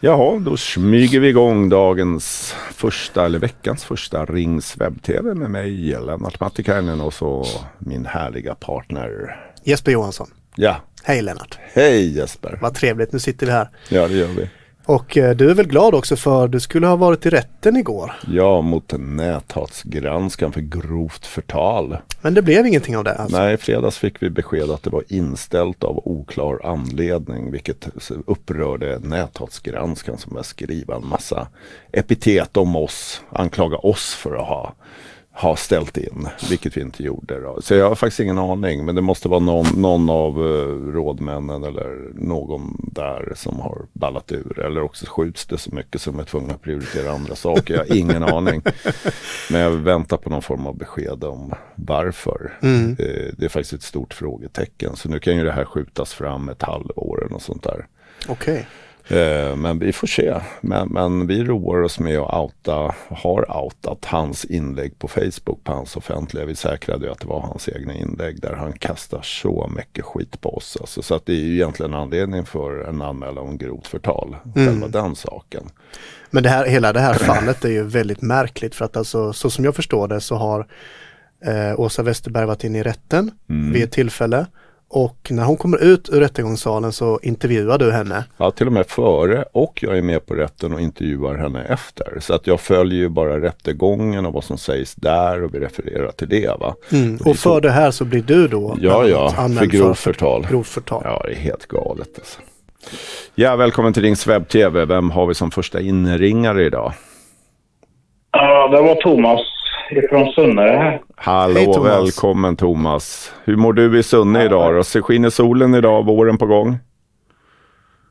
Jaha, då smyger vi igång dagens första, eller veckans första Rings webb-tv med mig, Lennart Mattikainen och så min härliga partner. Jesper Johansson. Ja. Hej Lennart. Hej Jesper. Vad trevligt, nu sitter vi här. Ja, det gör vi. Och eh, du är väl glad också för du skulle ha varit i rätten igår. Ja, mot näthatsgranskan för grovt förtal. Men det blev ingenting av det alltså? Nej, i fredags fick vi besked att det var inställt av oklar anledning, vilket upprörde näthatsgranskan som började skriva en massa epitet om oss, anklaga oss för att ha ha ställt in, vilket vi inte gjorde. Då. Så jag har faktiskt ingen aning, men det måste vara någon, någon av uh, rådmännen eller någon där som har ballat ur. Eller också skjuts det så mycket som är tvungna att prioritera andra saker. Jag har ingen aning. Men jag väntar på någon form av besked om varför. Mm. Uh, det är faktiskt ett stort frågetecken. Så nu kan ju det här skjutas fram ett halvår eller något sånt där. Okej. Okay. Eh, men vi får se. Men, men, vi roar oss med att outa, har outat hans inlägg på Facebook på hans offentliga. Vi säkrade ju att det var hans egna inlägg där han kastar så mycket skit på oss. Alltså, så att det är ju egentligen anledning för en anmälan om grovt förtal. Mm. Själva den saken. Men det här, hela det här fallet är ju väldigt märkligt för att alltså så som jag förstår det så har eh, Åsa Westerberg varit inne i rätten mm. vid ett tillfälle och när hon kommer ut ur rättegångssalen så intervjuar du henne. Ja, till och med före och jag är med på rätten och intervjuar henne efter. Så att jag följer ju bara rättegången och vad som sägs där och vi refererar till det. Va? Mm. Och, för det här så blir du då Ja, ja, för grovt förtal. Grov förtal. Ja, det är helt galet. Alltså. Ja, välkommen till Rings webb-tv. Vem har vi som första inringare idag? Ja, det var Thomas ifrån Sunne här. Hallå, Hej, Thomas. välkommen Thomas. Hur mår du i Sunne idag då? Så skiner solen idag, våren på gång?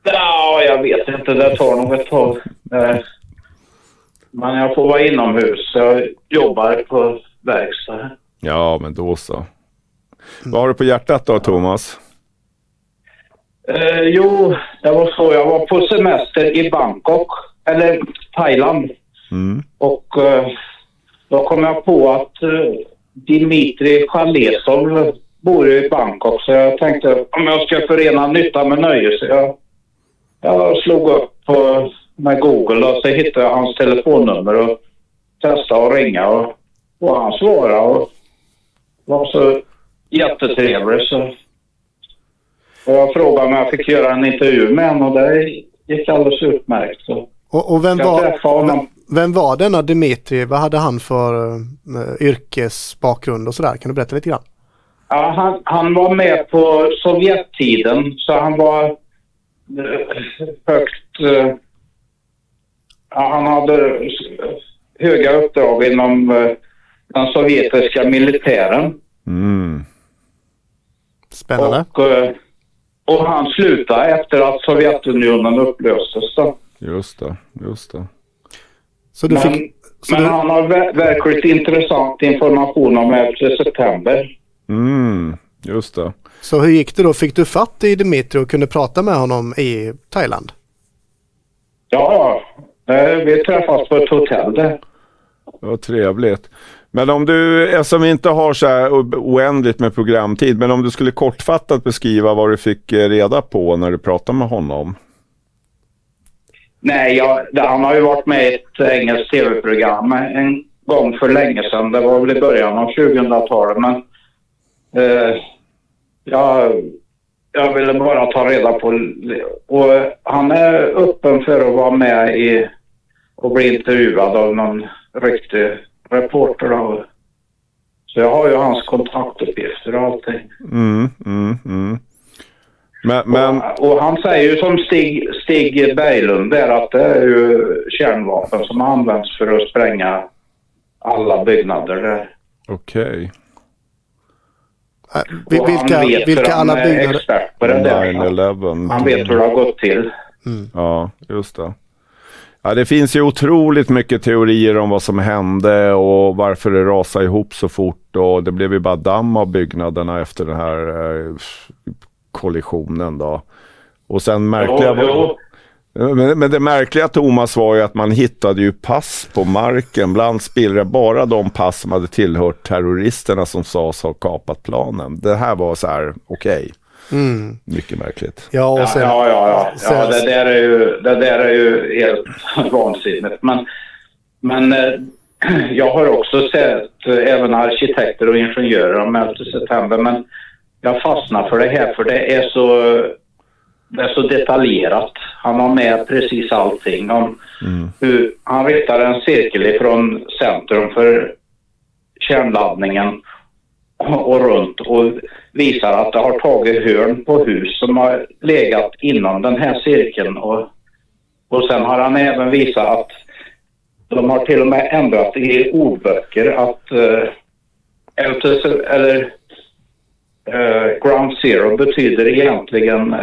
Ja, jag vet inte. Det tar nog ett tag. Men jag får vara inomhus. Jag jobbar på verkstad. Ja, men då så. Vad har du på hjärtat då, Thomas? Eh, jo, det var så. Jag var på semester i Bangkok, eller Thailand. Mm. Och eh, då kom jag på att uh, Dimitri Chalesov bor i Bangkok så jag tänkte om jag ska förena nytta med nöje så jag, jag slog upp på, med Google och så hittade jag hans telefonnummer och testade att ringa och, och han svarade och var så jättetrevlig så och jag frågade om jag fick göra en intervju med honom och det gick alldeles utmärkt. Så och, och vem, var, vem var denna Dimitri? Vad hade han för uh, yrkesbakgrund och sådär? Kan du berätta lite grann? Ja, han, han var med på Sovjettiden så han var uh, högt... Uh, han hade höga uppdrag inom den sovjetiska militären. Mm. Spännande. Och, och han slutade efter att Sovjetunionen upplöstes. Då. Just det, just det. Så du men, fick, så men du... han har verkligt intressant information om 11 september. Mm, just det. Så hur gick det då? Fick du fatt i Dimitri och kunde prata med honom i Thailand? Ja, vi träffades på ett hotell där. Vad trevligt. Men om du, eftersom vi inte har så här oändligt med programtid, men om du skulle kortfattat beskriva vad du fick eh, reda på när du pratade med honom? Nej, jag, han har ju varit med i ett engelskt tv-program en gång för länge sedan. Det var väl i början av 2000-talet. Men eh, jag, jag ville bara ta reda på... Och han är öppen för att vara med i och bli intervjuad av någon riktig reporter. Då. Så jag har ju hans kontaktuppgifter och allting. Mm, mm, mm. Men, men... Och, och, han säger ju som Stig, Stig Berglund där att det är ju kärnvapen som används för att spränga alla byggnader där. Okej. Okay. Äh, vilka, vilka alla byggnader? Han är expert på det där. Han vet hur det har gått till. Mm. Ja, just det. Ja, det finns ju otroligt mycket teorier om vad som hände och varför det rasade ihop så fort och det blev ju bara damm av byggnaderna efter den här eh, kollisionen då. Och sen märkliga var, men, men, det märkliga Thomas var ju att man hittade ju pass på marken bland spillror. Bara de pass som hade tillhört terroristerna som sades ha kapat planen. Det här var så här, okej. Okay. Mm. Mycket märkligt. Ja, och sen, ja, ja, ja. ja. ja det, där är ju, det där är ju helt vansinnigt. Men, men eh, jag har också sett eh, även arkitekter och ingenjörer om 11 september. Men jag fastnar för det här för det är så, det är så detaljerat. Han har med precis allting om mm. hur han ritar en cirkel ifrån centrum för kärnladdningen och runt och visar att det har tagit hörn på hus som har legat inom den här cirkeln. Och, och sen har han även visat att de har till och med ändrat i ordböcker att eh, eller Ground Zero betyder egentligen eh,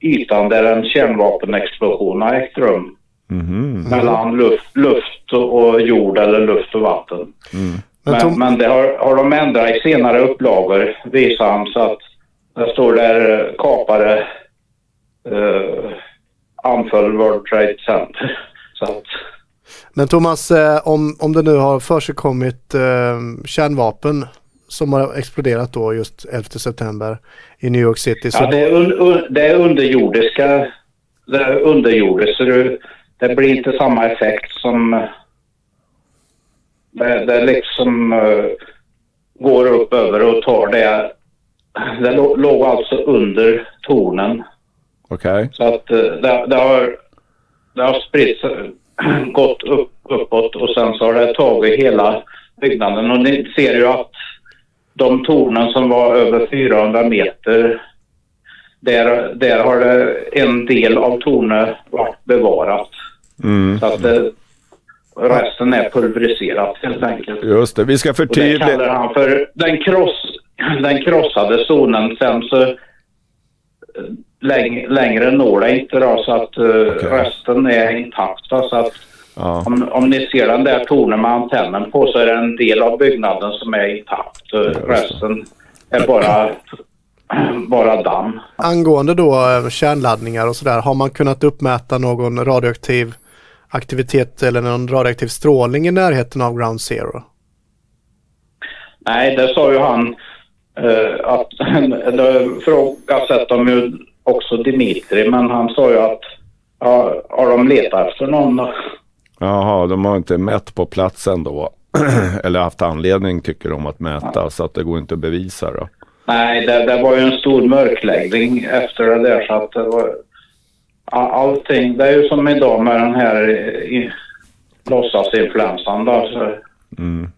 ytan där en kärnvapenexplosion har ägt rum. Mm. Mellan luft, luft och jord eller luft och vatten. Mm. Men, men, men, det har, har de ändrat i senare upplagor, visar han, så att det står där eh, kapare eh, anföll World Trade Center. Så att, men Thomas, eh, om, om det nu har försigkommit eh, kärnvapen som har exploderat då just 11 september i New York City. Så ja, det är, un, un, det är underjordiska, det är underjordiskt så det, det blir inte samma effekt som det, det liksom uh, går upp över och tar det. Det låg alltså under tornen. Okej. Okay. Så att uh, det, det, har, det har spritt gått upp, uppåt och sen så har det tagit hela byggnaden. Och ni ser ju att de tornen som var över 400 meter, där, där har det en del av tornet varit bevarat. Mm. Så att det, resten är pulveriserat helt enkelt. Just det, vi ska förtydliga. det kallar han för den, kross, den krossade zonen. Sen så läng, längre når det inte då, så att uh, okay. resten är intakt. Då, så att ja. om, om ni ser den där tornen med antennen på så är det en del av byggnaden som är intakt. Resten är bara, bara damm. Angående då uh, kärnladdningar och sådär, har man kunnat uppmäta någon radioaktiv aktivitet eller någon radioaktiv strålning i närheten av Ground Zero? Nej, det sa ju han uh, att det frågasätter de ju också Dimitri, men han sa ju att ja, har de letat efter någon? Jaha, de har inte mätt på platsen då? Eller haft anledning tycker de att mäta ja. så att det går inte att bevisa då? Nej, det, det var ju en stor mörkläggning efter det där så att det var allting. Det är ju som idag med den här i, låtsasinfluensan då. Så mm.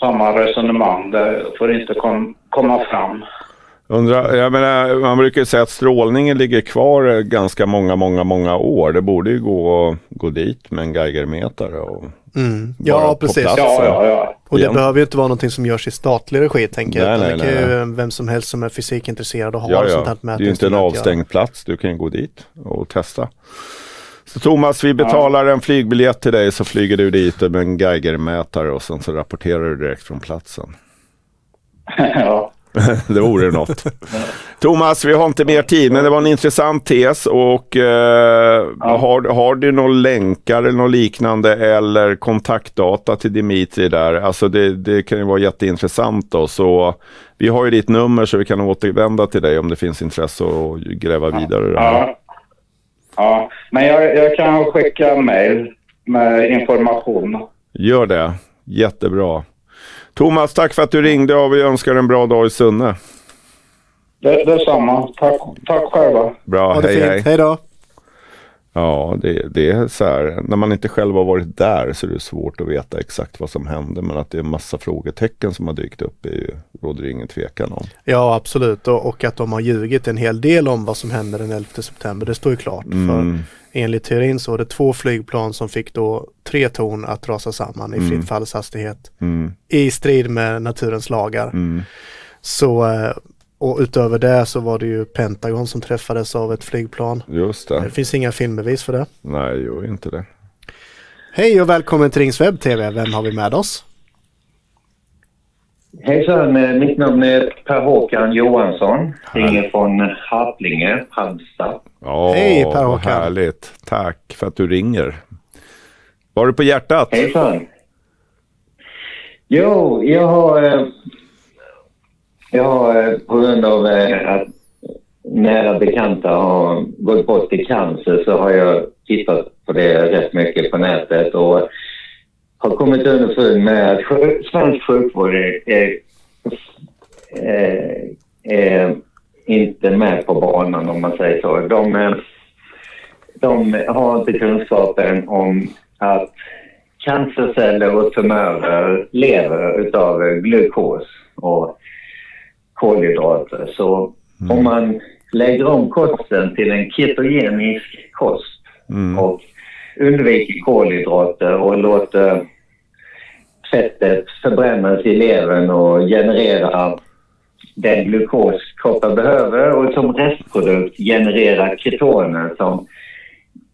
Samma resonemang, det får inte kom, komma fram. Undra, jag menar, man brukar säga att strålningen ligger kvar ganska många, många, många år. Det borde ju gå att gå dit med en Geigermätare och mm. Ja, precis. Ja, ja, ja. Och det behöver ju inte vara någonting som görs i statlig regi, tänker jag. Nej, nej, det kan ju vem som helst som är fysikintresserad och har ja, ja. sånt här Det är ju inte en avstängd plats. Du kan gå dit och testa. Så Thomas, vi betalar ja. en flygbiljett till dig så flyger du dit med en Geigermätare och sen så rapporterar du direkt från platsen. ja. det vore något. Thomas, vi har inte mer tid, men det var en intressant tes. Och eh, ja. har, har du några länkar eller något liknande eller kontaktdata till Dimitri där? Alltså det, det kan ju vara jätteintressant då. Så vi har ju ditt nummer så vi kan återvända till dig om det finns intresse att gräva vidare. Ja, ja. men jag, jag kan skicka mail med information. Gör det. Jättebra. Thomas, tack för att du ringde och vi önskar en bra dag i Sunne. Det, detsamma. Tack, tack själva. Bra, hej fint. hej. Hej då. Ja, det, det, är så här, när man inte själv har varit där så är det svårt att veta exakt vad som hände. Men att det är en massa frågetecken som har dykt upp är ju, råder det ingen tvekan om. Ja, absolut. Och, och, att de har ljugit en hel del om vad som hände den 11 september, det står ju klart. Mm. För enligt teorin så var det två flygplan som fick då tre torn att rasa samman i mm. fritt fallshastighet mm. i strid med naturens lagar. Mm. Så eh, och utöver det så var det ju Pentagon som träffades av ett flygplan. Just det. Det finns inga filmbevis för det. Nej, jo inte det. Hej och välkommen till Rings Webb TV. Vem har vi med oss? Hejsan, mitt namn är Per Håkan Johansson. Ringer från Harplinge, Halmstad. Ja, Hej Per Håkan. härligt. Tack för att du ringer. Vad har du på hjärtat? Hejsan. Jo, jag har, eh, jag har eh, på grund av eh, att nära bekanta har gått bort i cancer så har jag tittat på det rätt mycket på nätet och har kommit underfund med att svensk sjukvård är, är, är, är, inte med på banan om man säger så. De, de har inte kunskapen om att cancerceller och tumörer lever utav glukos och kolhydrater. Så mm. om man lägger om kosten till en ketogenisk kost mm. och undviker kolhydrater och låter fettet förbrännas i levern och generera den glukos kroppen behöver och som restprodukt generera ketoner som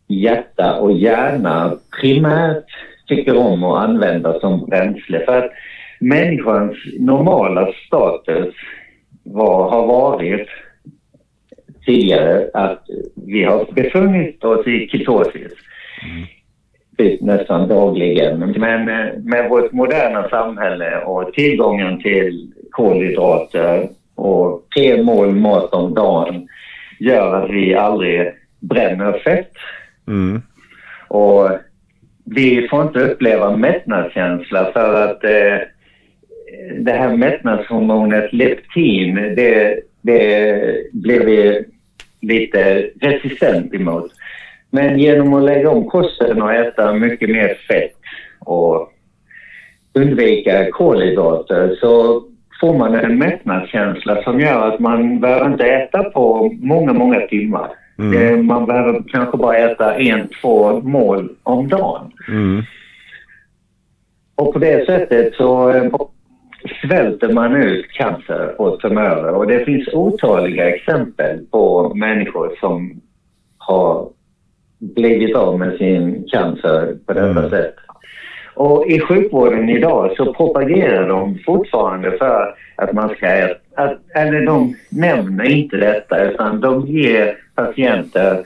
hjärta och hjärna primärt tycker om att använda som bränsle. För att människans normala status var, har varit tidigare att vi har befunnit oss i ketosis. Nästan dagligen. Men med vårt moderna samhälle och tillgången till kolhydrater och tre mål mat om dagen gör att vi aldrig bränner fett. Mm. Och vi får inte uppleva mättnadskänsla för att eh, det här mättnadshormonet leptin, det, det blir vi lite resistent emot. Men genom att lägga om kosten och äta mycket mer fett och undvika kolhydrater så får man en mättnadskänsla som gör att man behöver inte äta på många, många timmar. Mm. Man behöver kanske bara äta en, två mål om dagen. Mm. Och på det sättet så eh, svälter man ut cancer och tumörer. Och det finns otaliga exempel på människor som har blivit av med sin cancer på detta mm. sätt. Och i sjukvården idag så propagerar de fortfarande för att man ska äta, att, eller de nämner inte detta utan de ger patienter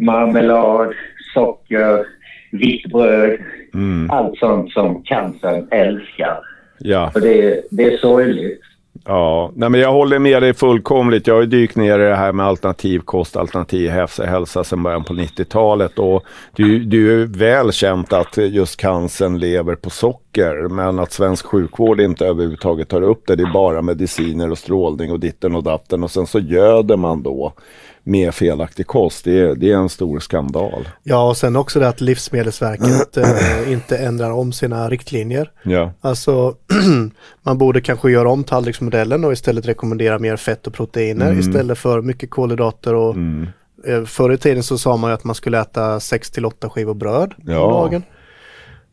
marmelad, socker, vitt bröd, mm. allt sånt som cancern älskar. Ja. För det, det är sorgligt. Ja, nej men jag håller med dig fullkomligt. Jag har ju dykt ner i det här med alternativ kost, alternativ hälsa sedan början på 90-talet och det, det är ju väl känt att just cancern lever på socker men att svensk sjukvård inte överhuvudtaget tar upp det. Det är bara mediciner och strålning och ditten och datten och sen så göder man då med felaktig kost. Det är, det är en stor skandal. Ja, och sen också det att Livsmedelsverket eh, inte ändrar om sina riktlinjer. Ja. Alltså, man borde kanske göra om tallriksmodellen och istället rekommendera mer fett och proteiner mm. istället för mycket kolhydrater och mm. eh, Förr i tiden så sa man ju att man skulle äta 6 till 8 skivor bröd ja. på dagen.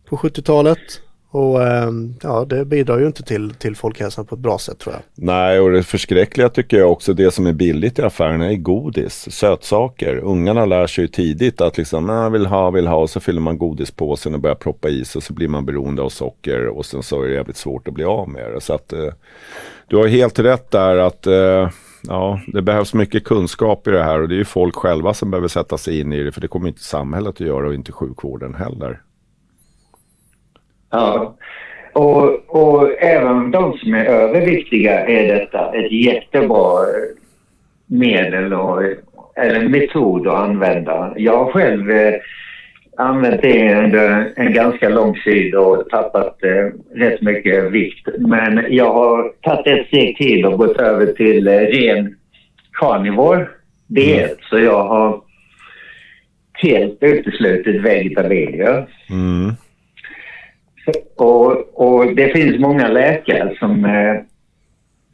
På 70-talet. Och ehm, ja, det bidrar ju inte till, till folkhälsan på ett bra sätt tror jag. Nej, och det förskräckliga tycker jag också, det som är billigt i affärerna är godis, sötsaker. Ungarna lär sig ju tidigt att liksom, jag vill ha, vill ha, och så fyller man godispåsen och börjar proppa i sig och så blir man beroende av socker och sen så är det jävligt svårt att bli av med det. Så att eh, du har helt rätt där att eh, ja, det behövs mycket kunskap i det här och det är ju folk själva som behöver sätta sig in i det för det kommer inte samhället att göra och inte sjukvården heller. Ja. Och, och även de som är överviktiga är detta ett jättebra medel och, eller metod att använda. Jag har själv eh, använt det under en ganska lång tid och tappat eh, rätt mycket vikt. Men jag har tagit ett steg till och gått över till eh, ren carnivore diet. Mm. Så jag har helt uteslutit vegetabilier. Mm. Och, och det finns många läkare som, eh,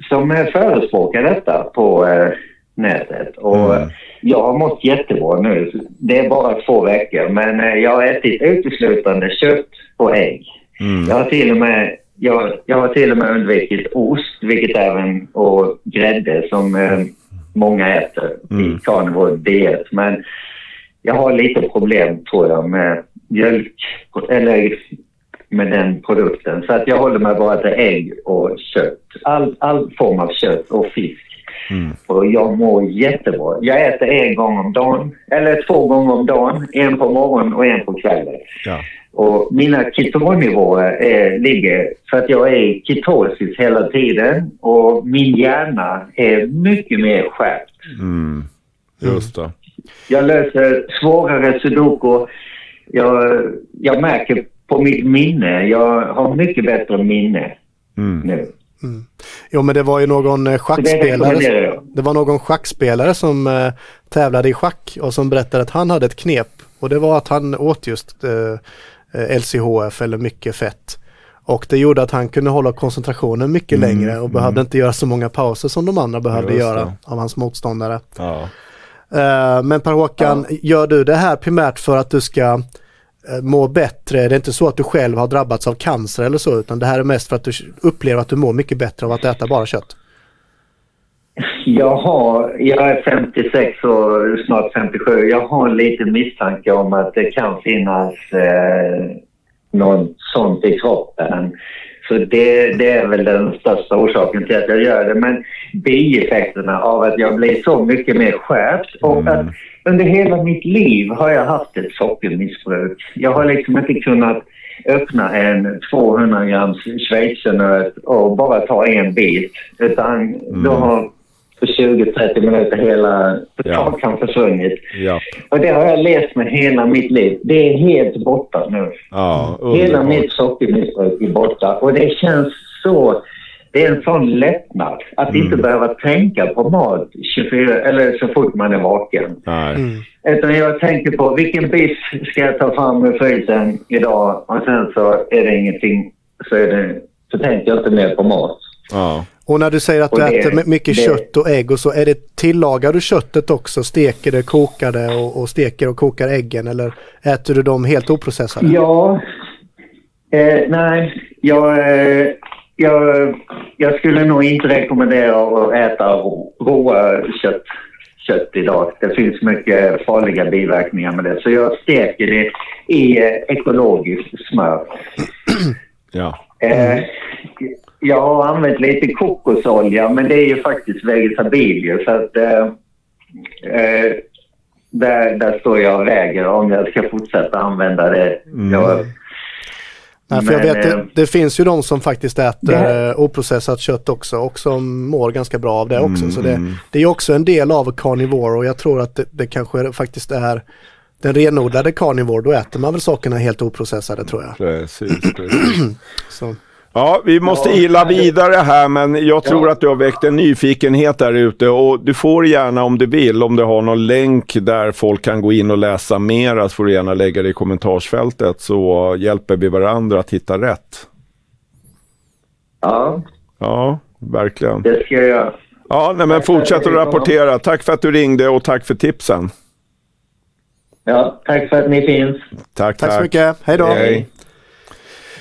som förespråkar detta på eh, nätet. Och mm. jag har mått jättebra nu. Det är bara två veckor men eh, jag har ätit uteslutande kött och ägg. Mm. Jag har till och med jag, jag har till och med undvikit ost, vilket även och grädde som eh, många äter mm. i carnivore diet. Men jag har lite problem tror jag med mjölk eller med den produkten. Så att jag håller mig bara till ägg och kött. All, all form av kött och fisk. Mm. Och jag mår jättebra. Jag äter en gång om dagen, eller två gånger om dagen. En på morgonen och en på kvällen. Ja. Och mina ketonnivåer ligger för att jag är i ketosis hela tiden och min hjärna är mycket mer skärpt Mm. Just det. Jag löser svårare sudoku. Jag, jag märker på mitt minne. Jag har mycket bättre minne Mm. nu. Jo men det var ju någon eh, det schackspelare. jag. Det var någon schackspelare som eh, tävlade i schack och som berättade att han hade ett knep. Och det var att han åt just eh, LCHF eller mycket fett. Och det gjorde att han kunde hålla koncentrationen mycket Mm, längre och behövde inte göra så många pauser som de andra behövde göra det. av hans motståndare. Ja. Eh, men Per Håkan, gör du det här primärt för att du ska eh, må bättre? Det är inte så att du själv har drabbats av cancer eller så utan det här är mest för att du upplever att du mår mycket bättre av att äta bara kött. Jag, har, jag är 56 och snart 57. Jag har lite misstanke om att det kan finnas eh, något sånt i kroppen. Så det, det är väl den största orsaken till att jag gör det. Men bieffekterna av att jag blir så mycket mer skärpt och att under hela mitt liv har jag haft ett sockermissbruk. Jag har liksom inte kunnat öppna en 200 grams schweizernöt och bara ta en bit. Utan då har för 20-30 minuter hela Ja. kakan försvunnit. Ja. Och det har jag levt med hela mitt liv. Det är helt borta nu. Ja, Hela mitt sockermissbruk är borta. Och det känns så... Det är en sån lättnad att Mm. inte behöva tänka på mat 24, eller så fort man är vaken. Nej. Utan jag tänker på vilken biff ska jag ta fram ur frysen idag och sen så är det ingenting. Så, är det, så tänker jag inte mer på mat. Ja. Och när du säger att Och du det- äter my- mycket det- kött och ägg och så, är det tillagar du köttet också? Steker det, kokar det och, och steker och kokar äggen eller äter du dem helt oprocessade? Ja. Eh, nej, jag, eh, jag, jag skulle nog inte rekommendera att äta rå- råa kött, kött idag. Det finns mycket farliga biverkningar med det. Så jag steker det i eh, ekologiskt smör. Ja. Eh, jag har använt lite kokosolja, men det är ju faktiskt vegetabilier. Så att, eh, där, där står jag och väger om jag ska fortsätta använda det. Jag, Nej, för jag vet, eh, det, det finns ju de som faktiskt äter det- eh, oprocessat kött också och som mår ganska bra av det också. Så Mm. det, det är också en del av carnivore och jag tror att det, det kanske faktiskt är den renodlade carnivore, då äter man väl sakerna helt oprocessade tror jag. Precis, precis. Så. Ja, vi måste Ja, det- vidare här, men jag tror att du har väckt en nyfikenhet där ute och du får gärna om du vill, om du har någon länk där folk kan gå in och läsa mera, så får du gärna lägga det i kommentarsfältet så hjälper vi varandra att hitta rätt. ja, Ja, verkligen. det ska jag göra. Ja, nej, men fortsätt att rapportera. Tack för att du ringde och tack för tipsen. Ja, tack för att ni finns. Tack, Tack så mycket, hej då! Hej.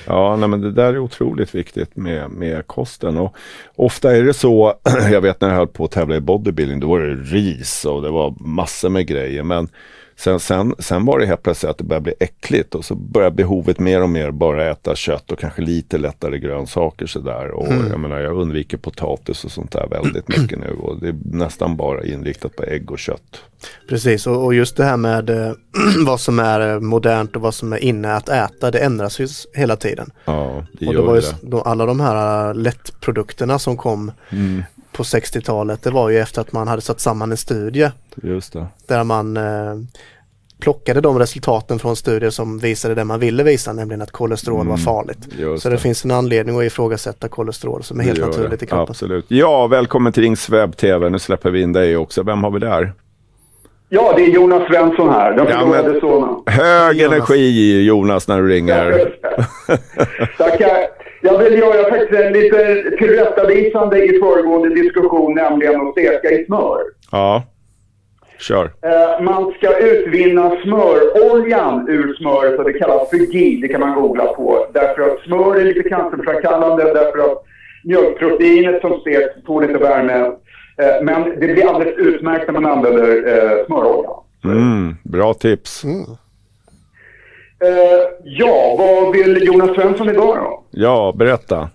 Ja, nej, men det där är otroligt viktigt med, med kosten. Och ofta är det så, jag vet när jag höll på att tävla i bodybuilding, då var det ris och det var massor med grejer. Men sen, sen, sen var det helt plötsligt att det började bli äckligt och så började behovet mer och mer bara äta kött och kanske lite lättare grönsaker sådär. Och jag menar, jag undviker potatis och sånt där väldigt mycket nu och det är nästan bara inriktat på ägg och kött. Precis, och, och just det här med eh, vad som är eh, modernt och vad som är inne att äta, det ändras ju hela tiden. Ja, det Och gör det var ju det. de, alla de här äh, lättprodukterna som kom Mm, på 60-talet, det var ju efter att man hade satt samman en studie just det. där man eh, plockade de resultaten från studier som visade det man ville visa, nämligen att kolesterol var farligt. Mm, Just Så det, finns en anledning att ifrågasätta kolesterol som är helt Det naturligt det. i kroppen. Absolut. Ja, välkommen till Rings webb TV. Nu släpper vi in dig också. Vem har vi där? Ja, det är Jonas Svensson här. Den Ja, men-. Hög Jonas. energi Jonas när du ringer. Tackar. Jag vill göra faktiskt en lite tillrättavisande i föregående diskussion, nämligen att steka i smör. Ja, kör. Eh, man ska utvinna smöroljan ur smöret och det kallas för ghee. Det kan man googla på. Därför att smör är lite cancerframkallande, därför att mjölkproteinet som steks tål inte värme. Eh, men det blir alldeles utmärkt när man använder eh, smörolja. Mm, bra tips. Eh, ja, vad vill Jonas Svensson idag då? Ja, berätta.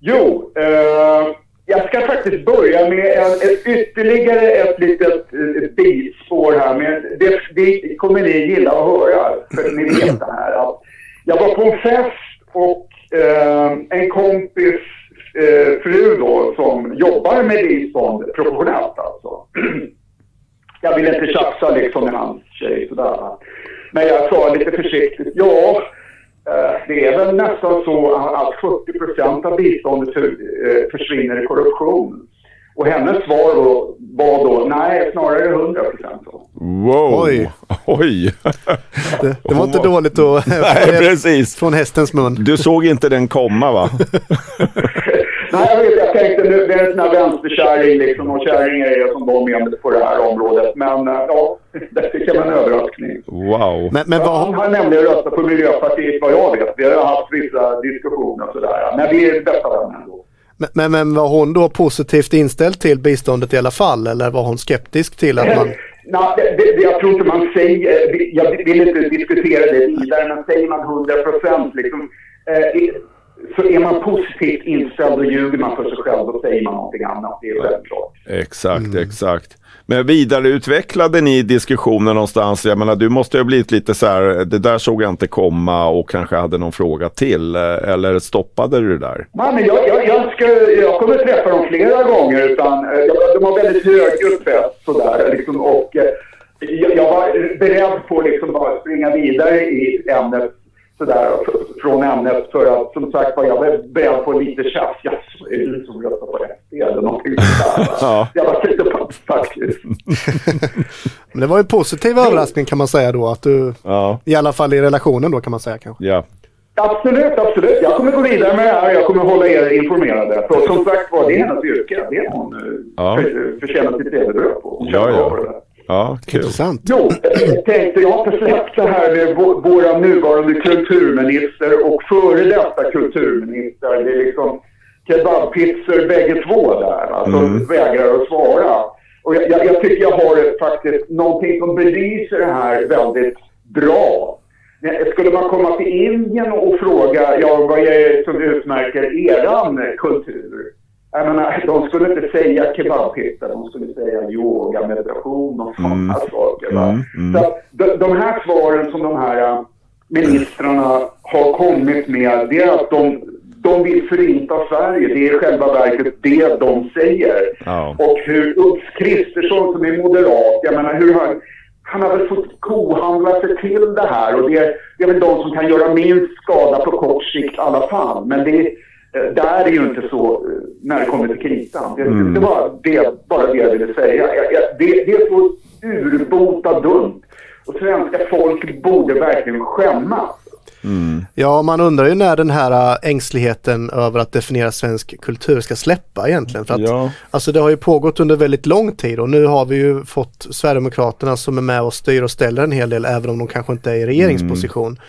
Jo, eh, jag ska faktiskt börja med en, ett, ytterligare ett litet eh, ett bispår här. Men det, det kommer ni gilla att höra, för ni vet det här. Att jag var på en fest och eh, en kompis eh, fru då som jobbar med bistånd professionellt alltså. jag vill inte tjafsa liksom med hans tjej sådär. Men jag sa lite försiktigt, ja eh, det är väl nästan så att 70 procent av biståndet eh, försvinner i korruption. Och hennes svar då, var då, nej snarare 100 procent. Wow! Oj. Oj. Det, det var inte dåligt att Nej, precis. från hästens mun. Du såg inte den komma va? Nej, jag vet, jag tänkte nu, det är en sån här vänsterkärring liksom och kärringar är som de är på det här området. Men eh, ja, det fick jag en överraskning. Wow. Men, men Han vad, har nämligen röstat på Miljöpartiet vad jag vet. Vi har haft vissa diskussioner och sådär. Men vi är bästa vänner ändå. men, men, var hon då positivt inställd till biståndet i alla fall? Eller var hon skeptisk till att man... Nej, det, det, jag tror inte man säger, jag vill inte diskutera det vidare, men säger man 100 procent liksom, eh, så är man positivt inställd och ljuger man för sig själv, då säger man någonting annat. Det är självklart. Exakt, exakt. Men vidareutvecklade ni diskussionen någonstans? Jag menar, du måste ju ha blivit lite så här, det där såg jag inte komma och kanske hade någon fråga till. Eller stoppade du det där? Nej, men jag, jag, jag, ska, jag kommer träffa dem flera gånger, utan eh, jag, de har väldigt högljutt fest sådär liksom, och eh, jag, jag var beredd på liksom bara springa vidare i ämnet sådär från ämnet för att som sagt var jag var beredd på lite tjafs. Jag är du som röstar på SD eller någonting sådär. Ja. Jag var lite pass faktiskt. Men det var en positiv överraskning kan man säga då att du, Ja, i alla fall i relationen då kan man säga kanske. ja. Absolut, absolut. Jag kommer gå vidare med det här. Jag kommer hålla er informerade. För som sagt var, det är hennes yrke. Det är hon eh, Ja. för, förtjänar sitt levebröd på. Hon Ja, ja. Ja, kul. Intressant. Jo, jag tänkte, jag har inte släppt det här med vå- våra nuvarande kulturminister och före detta kulturminister. Det är liksom kebabpizzor bägge två där. Alltså vägrar att svara. Och jag, jag, jag tycker jag har faktiskt någonting som belyser det här väldigt bra. Skulle man komma till Indien och fråga, ja vad är det som utmärker eran kultur? Jag menar, de skulle inte säga kebabpizza, de skulle säga yoga, meditation och sådana saker. Va? Mm, mm. Så de, de här svaren som de här äh, ministrarna har kommit med, det är att de, de vill förinta Sverige. Det är i själva verket det de säger. Ja. Och hur Ulf Kristersson som är moderat, jag menar hur han, han har väl fått kohandla sig till det här och det är, det är väl de som kan göra minst skada på kort sikt i alla fall. Men det, eh, där är ju inte så eh, när det kommer till kritan. Det, det var det, bara det jag ville säga. Jag, jag, det, det är så urbota dumt. Och svenska folk borde verkligen skämmas. Ja, man undrar ju när den här äh, ängsligheten över att definiera svensk kultur ska släppa egentligen. För att, Ja. Alltså det har ju pågått under väldigt lång tid och nu har vi ju fått Sverigedemokraterna som är med och styr och ställer en hel del även om de kanske inte är i regeringsposition.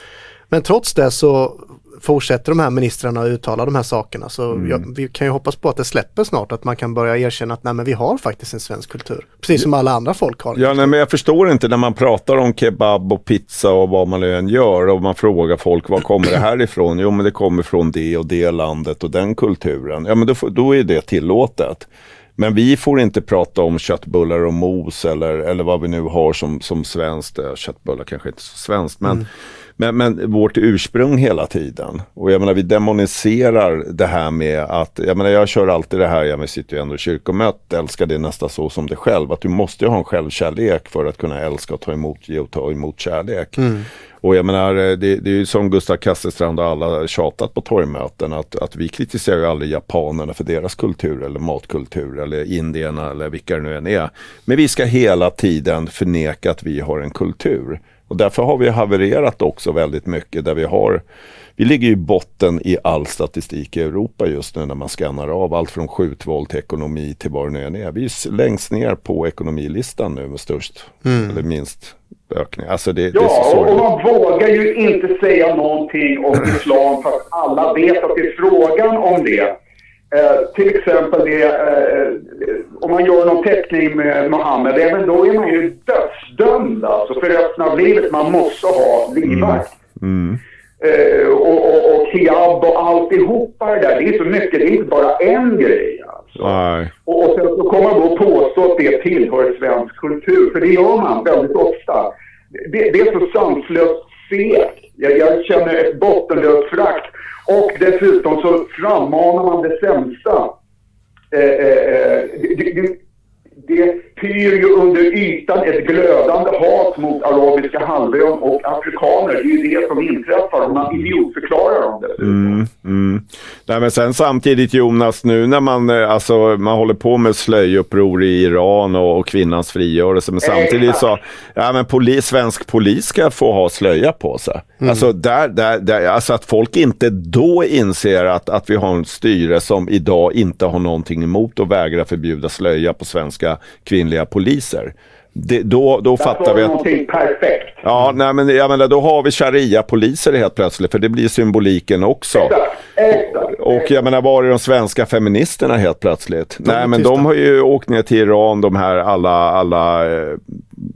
Men trots det så fortsätter de här ministrarna att uttala de här sakerna. Så jag, vi kan ju hoppas på att det släpper snart, att man kan börja erkänna att nej men vi har faktiskt en svensk kultur. Precis som alla andra folk har. Ja, nej, men jag förstår inte när man pratar om kebab och pizza och vad man än gör och man frågar folk var kommer det här ifrån? Jo, men det kommer från det och det landet och den kulturen. Ja, men då, då är det tillåtet. Men vi får inte prata om köttbullar och mos eller, eller vad vi nu har som, som svenskt. Köttbullar kanske inte så svenskt, men, men, men vårt ursprung hela tiden. Och jag menar, vi demoniserar det här med att, jag menar, jag kör alltid det här, jag sitter ju ändå i kyrkomöte, älskar det nästan så som dig själv. Att du måste ju ha en självkärlek för att kunna älska och ta emot, ge och ta emot kärlek. Och jag menar, eh, det, det är ju som Gustav Kasselstrand och alla tjatat på torgmöten att, att vi kritiserar ju aldrig japanerna för deras kultur eller matkultur eller indierna eller vilka det nu än är. Men vi ska hela tiden förneka att vi har en kultur. Och därför har vi havererat också väldigt mycket där vi har vi ligger ju i botten i all statistik i Europa just nu när man skannar av allt från skjutvåld till ekonomi till vad det nu än är. Vi är längst ner på ekonomilistan nu med störst eller minst ökning. Alltså det, det är Ja, så och, man vågar ju inte säga någonting om islam fast alla vet att det är frågan om det. Eh, till exempel det, eh, om man gör någon teckning med Mohammed, även då är man ju dödsdömd alltså för resten av livet. Man måste ha livvakt. Eh, och, och, och hijab och alltihopa det där, det är så mycket, det är inte bara en grej alltså. Nej. Och, och sen så kommer man då påstå att det tillhör svensk kultur, för det gör man väldigt ofta. Det, det är så sanslöst fegt. Jag, jag känner ett bottenlöst frakt. Och dessutom så frammanar man det sämsta. Eh, eh, eh det, det, det pyr ju under ytan ett glödande hat mot arabiska halvön och afrikaner. Det är ju det som inträffar och man idiotförklarar dem dessutom. Mm, mm. Nej, men sen samtidigt Jonas, nu när man, eh, alltså, man håller på med slöjuppror i Iran och, och kvinnans frigörelse, men samtidigt så, ja men polis, svensk polis ska få ha slöja på sig. Mm. Alltså, där, där, där, alltså att folk inte då inser att, att vi har en styre som idag inte har någonting emot att vägra förbjuda slöja på svenska kvinnliga poliser. Det, då då fattar vi att... perfekt. Ja, nej, men jag menar, då har vi sharia-poliser helt plötsligt, för det blir symboliken också. Exakt, exakt, och jag menar, var är de svenska feministerna helt plötsligt? De nej, men de har ju åkt ner till Iran, de här alla, alla eh,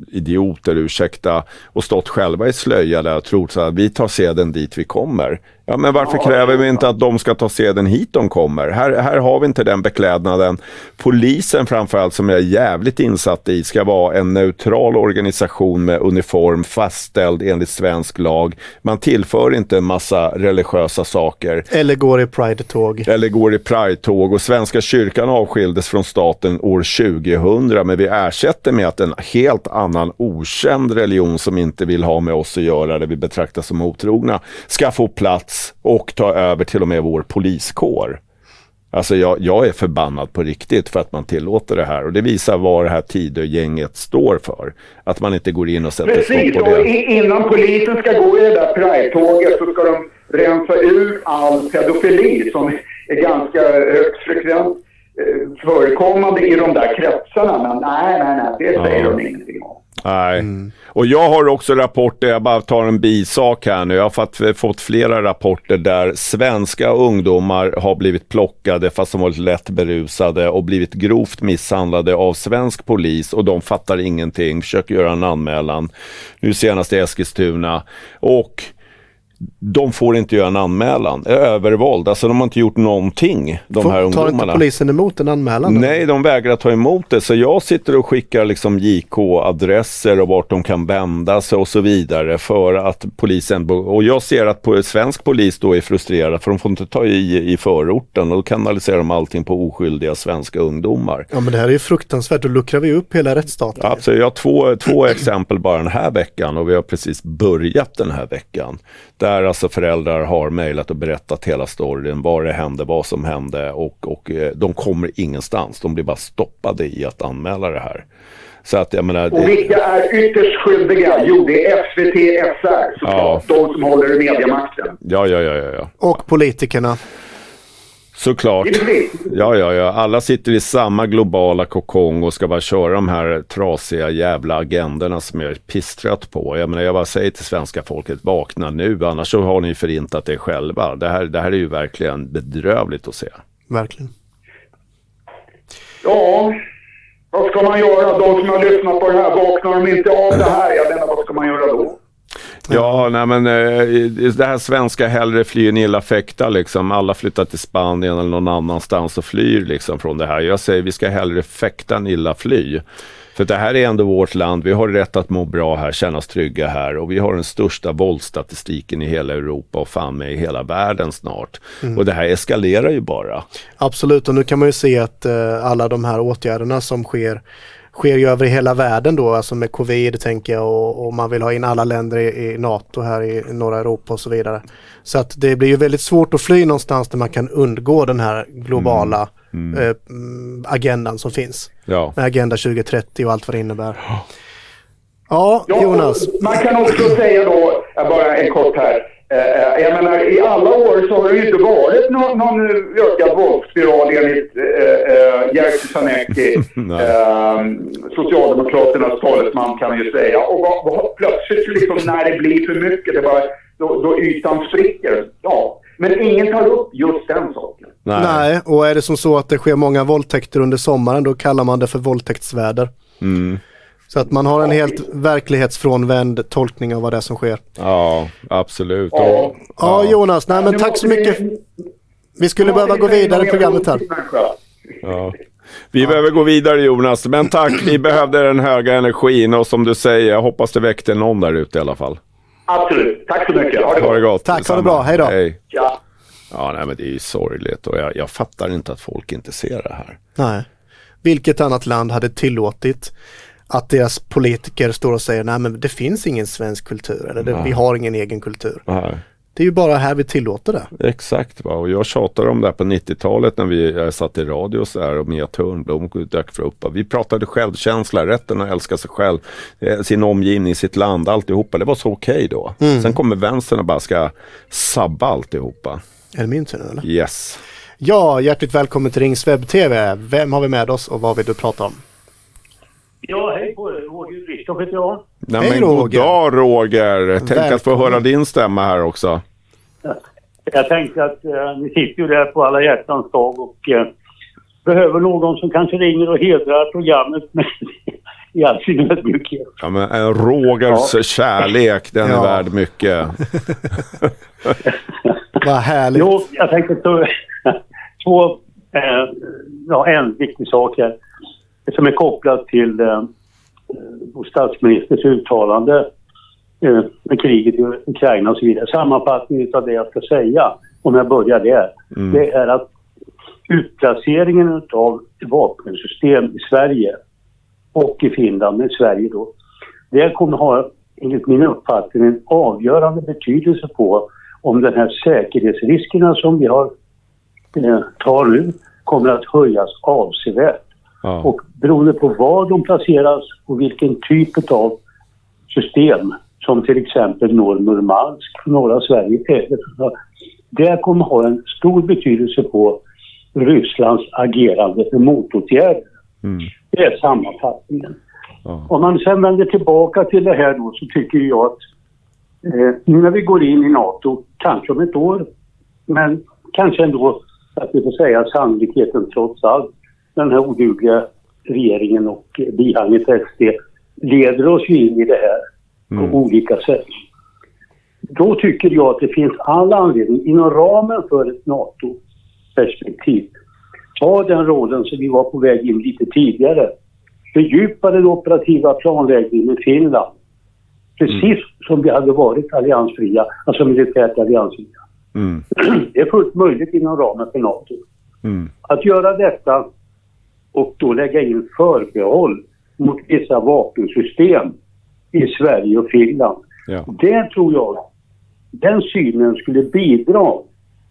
idioter, ursäkta, och stått själva i slöja där och trott att vi tar seden dit vi kommer. Ja, men varför kräver vi inte att de ska ta seden hit de kommer? Här, här har vi inte den beklädnaden. Polisen framförallt, som jag är jävligt insatt i, ska vara en neutral organisation med uniform fastställd enligt svensk lag. Man tillför inte en massa religiösa saker. Eller går i Pride-tåg. Eller går i Pride-tåg. Och Svenska kyrkan avskildes från staten år 2000, men vi ersätter med att en helt annan okänd religion som inte vill ha med oss att göra, det vi betraktar som otrogna, ska få plats och ta över till och med vår poliskår. Alltså jag, jag, är förbannad på riktigt för att man tillåter det här och det visar vad det här Tidögänget står för. Att man inte går in och sätter Precis, stopp på det. och innan polisen ska gå i det där Pride-tåget så ska de rensa ut all pedofili som är ganska högt frekvent förekommande i de där kretsarna. Men nej, nej, nej, det säger ja. de ingenting om. Nej. Mm. Och jag har också rapporter, jag bara tar en bisak här nu. Jag har fått, fått flera rapporter där svenska ungdomar har blivit plockade fast de varit lätt berusade och blivit grovt misshandlade av svensk polis och de fattar ingenting, försöker göra en anmälan. Nu senast i Eskilstuna. Och de får inte göra en anmälan. Övervåld, alltså de har inte gjort någonting. De får, här ungdomarna. Tar inte polisen emot en anmälan? Då? Nej, de vägrar ta emot det. Så jag sitter och skickar liksom JK-adresser och vart de kan vända sig och så vidare för att polisen... Och jag ser att på, svensk polis då är frustrerad för de får inte ta i i förorten och då kanaliserar de allting på oskyldiga svenska ungdomar. Ja men det här är ju fruktansvärt, då luckrar vi upp hela rättsstaten. Alltså, jag har två, två exempel bara den här veckan och vi har precis börjat den här veckan. Där alltså föräldrar har mejlat och berättat hela storyn, vad det hände, vad som hände och, och eh, de kommer ingenstans. De blir bara stoppade i att anmäla det här. Så att jag menar... Och vilka är ytterst skyldiga? Jo, det är SVT, SR såklart. Ja. De som håller i mediamakten. Ja, ja, ja, ja, ja. Och politikerna. Såklart. Ja, ja, ja. Alla sitter i samma globala kokong och ska bara köra de här trasiga jävla agendorna som jag är pisstrött på. Jag menar, jag bara säger till svenska folket, vakna nu, annars så har ni förintat er själva. Det här, det här är ju verkligen bedrövligt att se. Verkligen. Ja, vad ska man göra? De som har lyssnat på det här, vaknar de inte av det här? Jag menar, vad ska man göra då? Ja, nej men eh, det här svenska hellre fly än illa fäkta liksom. Alla flyttar till Spanien eller någon annanstans och flyr liksom från det här. Jag säger vi ska hellre fäkta än illa fly. För det här är ändå vårt land. Vi har rätt att må bra här, känna oss trygga här och vi har den största våldsstatistiken i hela Europa och fan med i hela världen snart. Mm. Och det här eskalerar ju bara. Absolut, och nu kan man ju se att uh, alla de här åtgärderna som sker sker ju över hela världen då, alltså med covid tänker jag och, och man vill ha in alla länder i, i, NATO här i norra Europa och så vidare. Så att det blir ju väldigt svårt att fly någonstans där man kan undgå den här globala mm. Mm. Eh, agendan som finns. Ja. Med Agenda 2030 och allt vad det innebär. Ja, Jonas. Man kan också säga då, bara en kort här, Eh, jag menar, i alla år så har det ju inte varit någon, någon ökad våldsspiral enligt eh, eh, Jerzy Sarnecki, eh, Socialdemokraternas talesman kan man ju säga. Och vad, vad, plötsligt liksom när det blir för mycket, det bara, då, då ytan spricker. Ja, men ingen tar upp just den saken. Nej. Nej, och är det som så att det sker många våldtäkter under sommaren, då kallar man det för våldtäktsväder. Mm. Så att man har en helt verklighetsfrånvänd tolkning av vad det är som sker. Ja, absolut. Ja, ja. ja Jonas, nej men tack så mycket. Vi skulle behöva gå vidare i programmet här. Ja. Vi ja. behöver gå vidare Jonas, men tack. Vi behövde den höga energin och som du säger, jag hoppas det väckte någon där ute i alla fall. Absolut. Tack så mycket. Ha det, ha det gott. Tack, ha det bra. Hej då. Hej. Ja. Ja, nej, men det är ju sorgligt och jag, jag fattar inte att folk inte ser det här. Nej. Vilket annat land hade tillåtit att deras politiker står och säger nej men det finns ingen svensk kultur eller det, vi har ingen egen kultur. Nej. Det är ju bara här vi tillåter det. Exakt, va? och jag tjatade om det här på 90-talet när vi jag satt i radio och så här och Mia Törnblom dök för upp. Vi pratade självkänsla, rätten att älska sig själv, eh, sin omgivning, sitt land, alltihopa. Det var så okej okay då. Mm. Sen kommer vänstern och bara ska sabba alltihopa. Är det min tur nu eller? Yes. Ja, hjärtligt välkommen till Rings Webb TV. Vem har vi med oss och vad vill du prata om? Ja, hej på er. Roger Richthoff heter jag. Nej, hej men Roger. God dag Roger. Tänk Välkommen. att få höra din stämma här också. Jag tänkte att eh, ni sitter ju där på alla hjärtans dag och eh, behöver någon som kanske ringer och hedrar programmet med i all sin ödmjukhet. Ja, men en Rogers ja. kärlek, den ja. är värd mycket. Vad härligt. Jo, jag tänkte två, eh, ja, en viktig sak här som är kopplat till eh, vår statsministers uttalande eh, med kriget i Ukraina och så vidare. Sammanfattningen av det jag ska säga, om jag börjar där, mm. det är att utplaceringen av vapensystem i Sverige och i Finland, men Sverige då, det kommer ha, enligt min uppfattning, en avgörande betydelse på om den här säkerhetsriskerna som vi har eh, tar nu kommer att höjas avsevärt. Ja. Och beroende på var de placeras och vilken typ av system som till exempel når Murmansk, norra Sverige, det kommer ha en stor betydelse på Rysslands agerande för motåtgärder. Mm. Det är sammanfattningen. Ja. Om man sen vänder tillbaka till det här då så tycker jag att eh, nu när vi går in i NATO, kanske om ett år, men kanske ändå att vi får säga sannolikheten trots allt, den här odugliga regeringen och bihanget SD leder oss ju in i det här mm. på olika sätt. Då tycker jag att det finns all anledning inom ramen för ett NATO-perspektiv ta den rollen som vi var på väg in lite tidigare. Fördjupa den operativa planläggningen med Finland. Precis mm. som vi hade varit alliansfria, alltså militärt alliansfria. Mm. Det är fullt möjligt inom ramen för NATO. Mm. Att göra detta och då lägga in förbehåll mot vissa vapensystem i Sverige och Finland. Ja. Det tror jag, den synen skulle bidra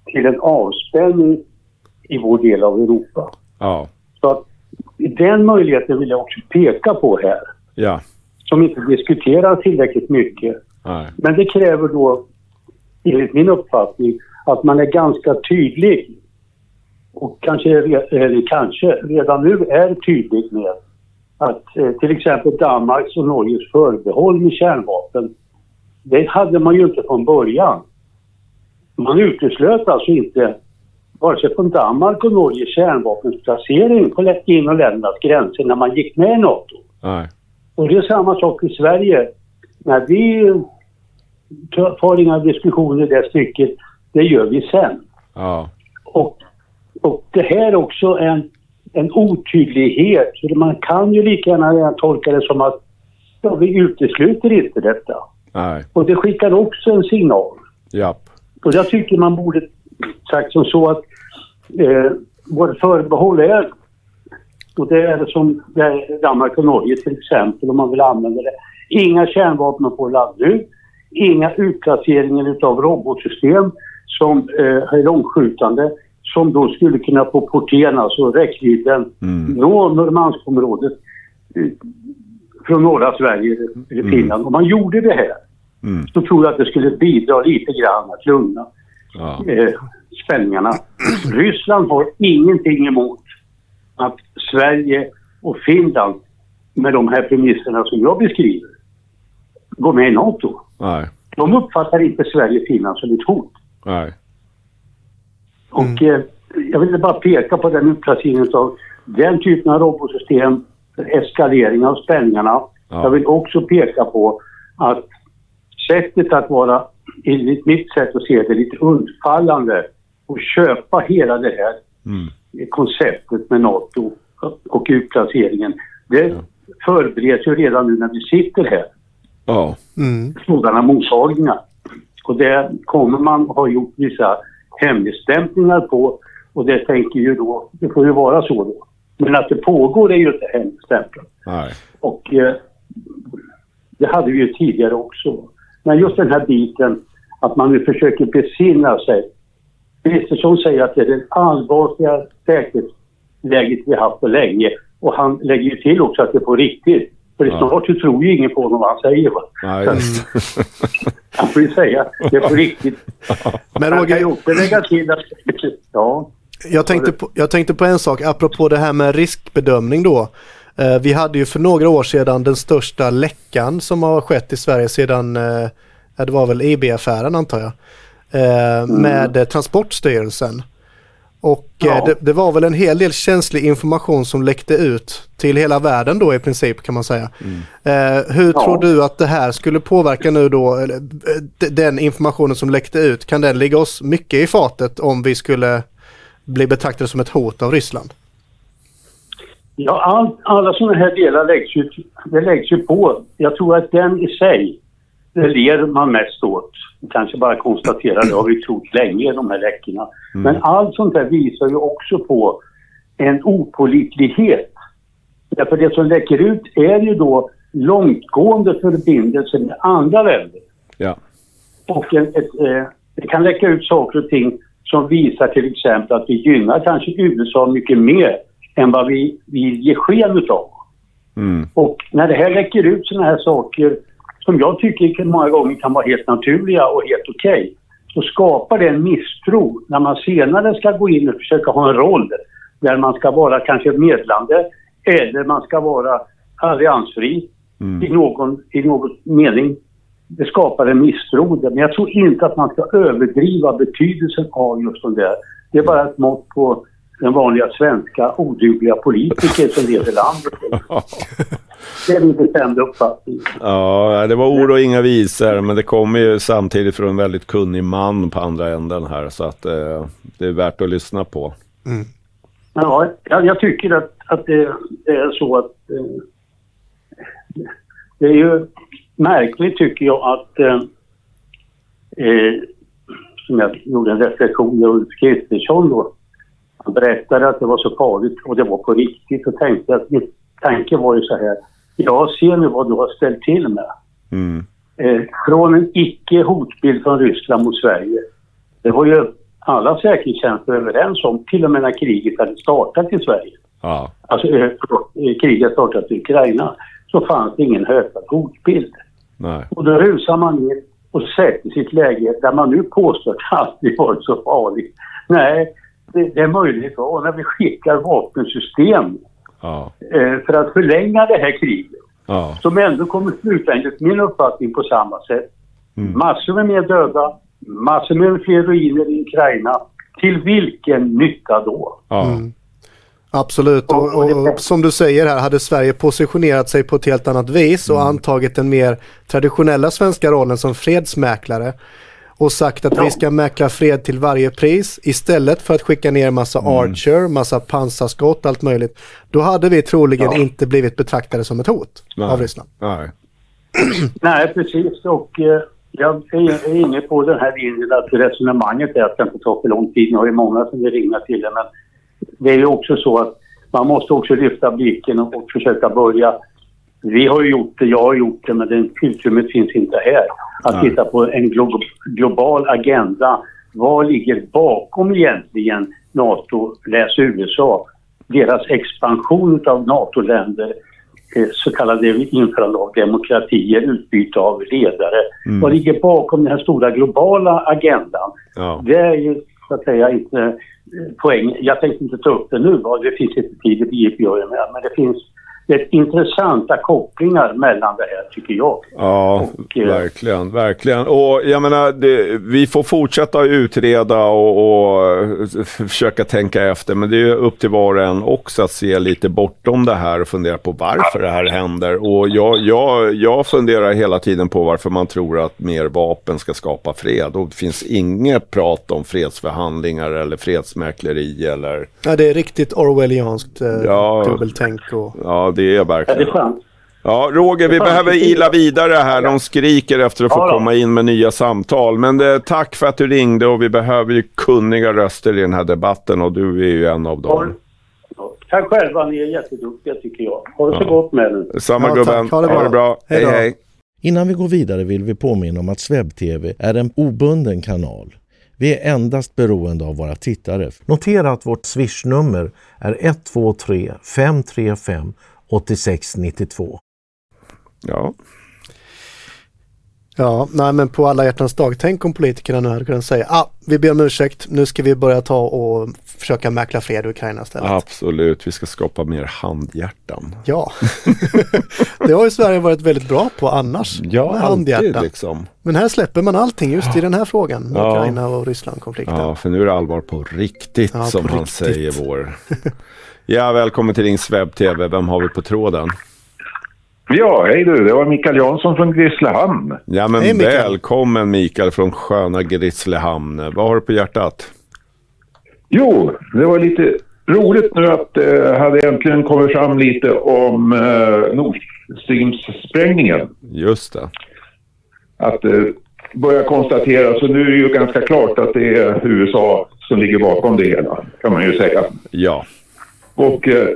till en avspänning i vår del av Europa. Ja. Så att den möjligheten vill jag också peka på här. Ja. Som inte diskuteras tillräckligt mycket. Nej. Men det kräver då, enligt min uppfattning, att man är ganska tydlig och kanske, eller kanske redan nu är tydlig med att eh, till exempel Danmarks och Norges förbehåll med kärnvapen, det hade man ju inte från början. Man uteslöt alltså inte vare sig från Danmark och Norge kärnvapens placering på in och ländernas gränser när man gick med i NATO. Nej. Och det är samma sak i Sverige. När vi tar inga diskussioner i det stycket, det gör vi sen. Ja. Och, och det här är också en en otydlighet. Man kan ju lika gärna tolka det som att ja, vi utesluter inte detta. Nej. Och det skickar också en signal. Japp. Och jag tycker man borde sagt som så att eh, vårt förbehåll är och det är som det är Danmark och Norge till exempel om man vill använda det. Inga kärnvapen på land nu. Inga utplaceringar av robotsystem som eh, är långskjutande som då skulle kunna få portén, alltså räckvidden, mm. nå Murmanskområdet eh, från norra Sverige eller mm. Finland. Mm. Om man gjorde det här mm. så tror jag att det skulle bidra lite grann att lugna ja. eh, spänningarna. Ryssland har ingenting emot att Sverige och Finland med de här premisserna som jag beskriver går med i NATO. Nej. De uppfattar inte Sverige och Finland som ett hot. Nej. Och mm. eh, jag ville bara peka på den utplaceringen av den typen av robotsystem eskalering av spänningarna. Ja. Jag vill också peka på att sättet att vara, enligt mitt sätt att se det, lite undfallande och köpa hela det här mm. konceptet med NATO och utplaceringen. Det ja. förbereds ju redan nu när vi sitter här. Ja. Mm. Sådana mottagningar. Och det kommer man ha gjort vissa hemligstämplingar på och det tänker ju då, det får ju vara så då. Men att det pågår är ju inte hemligstämplat. Och eh, det hade vi ju tidigare också. Men just den här biten att man nu försöker besinna sig. Kristersson säger att det är det allvarliga säkerhetsläget vi haft på länge. Och han lägger ju till också att det är på riktigt. För Ja. snart så tror ju ingen på honom vad han säger. Va? Ja, just. Han får ju säga det är på riktigt. Men Han kan ju Roger, också lägga till att... Ja. jag tänkte, på, jag tänkte på en sak apropå det här med riskbedömning då. Eh, vi hade ju för några år sedan den största läckan som har skett i Sverige sedan, eh, det var väl EB-affären antar jag, eh, med eh, Transportstyrelsen. Och eh, Ja. det, det var väl en hel del känslig information som läckte ut till hela världen då i princip kan man säga. Eh, hur Ja. tror du att det här skulle påverka nu då, eller, eh, den informationen som läckte ut, kan den ligga oss mycket i fatet om vi skulle bli betraktade som ett hot av Ryssland? Ja, all, alla sådana här delar läggs ju, det läggs ju på. Jag tror att den i sig, det ler man mest åt. Kanske bara konstatera det har vi trott länge, de här läckorna. Men allt sånt här visar ju också på en opålitlighet. Därför det som läcker ut är ju då långtgående förbindelser med andra länder. Ja. Och en, ett, eh, det kan läcka ut saker och ting som visar till exempel att vi gynnar kanske USA mycket mer än vad vi vill ge sken utav. Mm. Och när det här läcker ut sådana här saker som jag tycker kan- många gånger kan vara helt naturliga och helt okej, så skapar det en misstro när man senare ska gå in och försöka ha en roll där man ska vara kanske medlande eller man ska vara alliansfri i, någon, i någon mening. Det skapar en misstro. Men jag tror inte att man ska överdriva betydelsen av just de där. Det är bara ett mått på den vanliga svenska odugliga politiker som leder landet. Det är min bestämda uppfattning. Ja, det var ord och inga visor, men det kommer ju samtidigt från en väldigt kunnig man på andra änden här, så att eh, det är värt att lyssna på. Ja, jag, jag tycker att, att det, det är så att... Eh, det är ju märkligt tycker jag att... Eh, eh, som jag gjorde en reflektion med Ulf Kristersson då. Han berättade att det var så farligt och det var på riktigt och tänkte att tanke var ju så här. Jag ser nu vad du har ställt till med. Mm. Eh, från en icke hotbild från Ryssland mot Sverige. Det var ju alla säkerhetstjänster överens om, till och med när kriget hade startat i Sverige. Ja. Alltså eh, eh, kriget startat i Ukraina. Så fanns det ingen ökad hotbild. Nej. Och då rusar man ner och sätter sitt läge där man nu påstår att det alltid varit så farligt. Nej, det, det är möjligt. Och när vi skickar vapensystem Ja. eh, för att förlänga det här kriget Ja. som ändå kommer sluta enligt min uppfattning på samma sätt. Massor med mer döda, massor med fler ruiner i Ukraina. Till vilken nytta då? Ja. Absolut, och, och, och som du säger här, hade Sverige positionerat sig på ett helt annat vis och antagit den mer traditionella svenska rollen som fredsmäklare och sagt att vi ska mäkla fred till varje pris istället för att skicka ner massa Archer, massa pansarskott, allt möjligt. Då hade vi troligen inte blivit betraktade som ett hot Nej. av Ryssland. Nej. Nej, precis. Och eh, jag är inne på den här linjen att resonemanget är att det inte ta för lång tid. Nu har ju många som vill ringa till det, men det är ju också så att man måste också lyfta blicken och, och försöka börja. Vi har ju gjort det, jag har gjort det, men det utrymmet finns inte här. Att titta på en glo global agenda. Vad ligger bakom egentligen NATO, läs USA, deras expansion av NATO-länder eh, så kallade införande av demokratier, utbyte av ledare. Vad ligger bakom den här stora globala agendan? Ja. Det är ju så att säga inte eh, poäng. Jag tänkte inte ta upp det nu, det finns inte tid, det begriper jag med. Men det finns rätt intressanta kopplingar mellan det här tycker jag. Ja, Och, eh, verkligen, verkligen. Och jag menar, det, vi får fortsätta utreda och, och försöka tänka efter, men det är upp till var och en också att se lite bortom det här och fundera på varför det här händer. Och jag, jag, jag funderar hela tiden på varför man tror att mer vapen ska skapa fred. Och det finns inget prat om fredsförhandlingar eller fredsmäkleri eller... Ja, det är riktigt orwellianskt eh, Ja. dubbeltänk och Ja, det är Ja, det är verkligen... skönt. Ja, Roger, vi behöver ila vidare här. De skriker efter att få Ja komma in med nya samtal. Men eh, tack för att du ringde och vi behöver ju kunniga röster i den här debatten och du är ju en av dem. Tack själva, ni är jätteduktiga tycker jag. Ha det så Ja. gott med er. Samma Ja, gubben. tack. Ha det bra. bra. Hej Hej, hej. Innan vi går vidare vill vi påminna om att SvebTV är en obunden kanal. Vi är endast beroende av våra tittare. Notera att vårt swishnummer är 123 535 8692. Ja. Ja, nej men på alla hjärtans dag, tänk om politikerna nu hade kunnat säga, ah, vi ber om ursäkt, nu ska vi börja ta och försöka mäkla fred i Ukraina istället. Absolut, vi ska skapa mer handhjärtan. Ja, det har ju Sverige varit väldigt bra på annars. Ja, med handhjärtan. liksom. Men här släpper man allting just i den här frågan med Ja. Ukraina och Ryssland-konflikten. Ja, för nu är det allvar på riktigt Ja, som på man riktigt. säger vår. Ja, välkommen till Rings Webb-TV. Vem har vi på tråden? Ja, hej du. Det var Mikael Jansson från Grisslehamn. Ja, men Hej, Mikael. välkommen Mikael från sköna Grisslehamn. Vad har du på hjärtat? Jo, det var lite roligt nu att det eh, hade äntligen kommit fram lite om eh, Nord Streams-sprängningen. Just det. Att eh, börja konstatera, så nu är det ju ganska klart att det är USA som ligger bakom det hela, kan man ju säga. Ja. Och eh,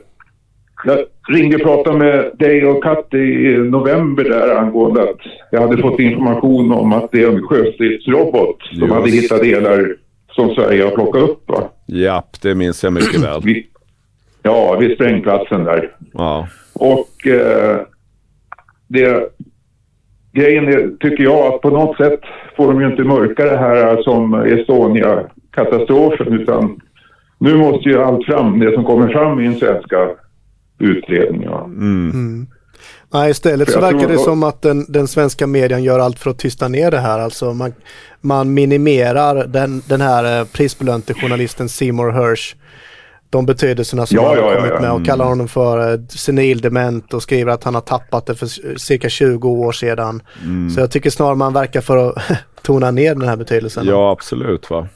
jag ringde och pratade med dig och Katt i november där angående att jag hade fått information om att det är en sjöstridsrobot som hade hittat delar som Sverige har plockat upp. Va? Japp, det minns jag mycket väl. Vi, ja, vid sprängplatsen där. Ja. Och eh, det, grejen är, tycker jag, att på något sätt får de ju inte mörka det här som Estonia-katastrofen utan nu måste ju allt fram, det som kommer fram i den svenska utredningen. va. Mm. Nej, istället så verkar det att- som att den, den svenska medien gör allt för att tysta ner det här. Alltså man, man minimerar den, den här eh, prisbelönte journalisten Seymour Hersh. De betydelserna som Ja, han har ja, ja, kommit ja. med och kallar honom för eh, senildement och skriver att han har tappat det för s- cirka 20 år sedan. Mm. Så jag tycker snarare man verkar för att tona ner den här betydelsen. Ja, absolut va.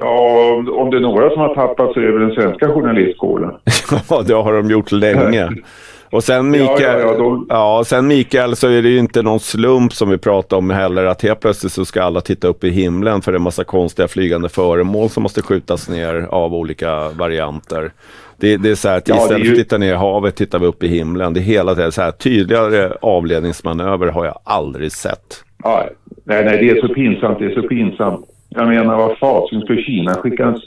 Ja, om- det är några som har tappat så är det väl den svenska journalistkåren. Ja, det har de gjort länge. Och sen Ja, Mikael, ja, ja, de- ja, sen Mikael så är det ju inte någon slump som vi pratar om heller att helt plötsligt så ska alla titta upp i himlen för det är en massa konstiga flygande föremål som måste skjutas ner av olika varianter. Det, det är så här att Ja, istället ju- för att titta ner i havet tittar vi upp i himlen. Det är hela tiden så här tydligare avledningsmanöver har jag aldrig sett. Ja, nej, nej, det är så pinsamt, det är så pinsamt. Jag menar, vad fasen ska Kina skicka en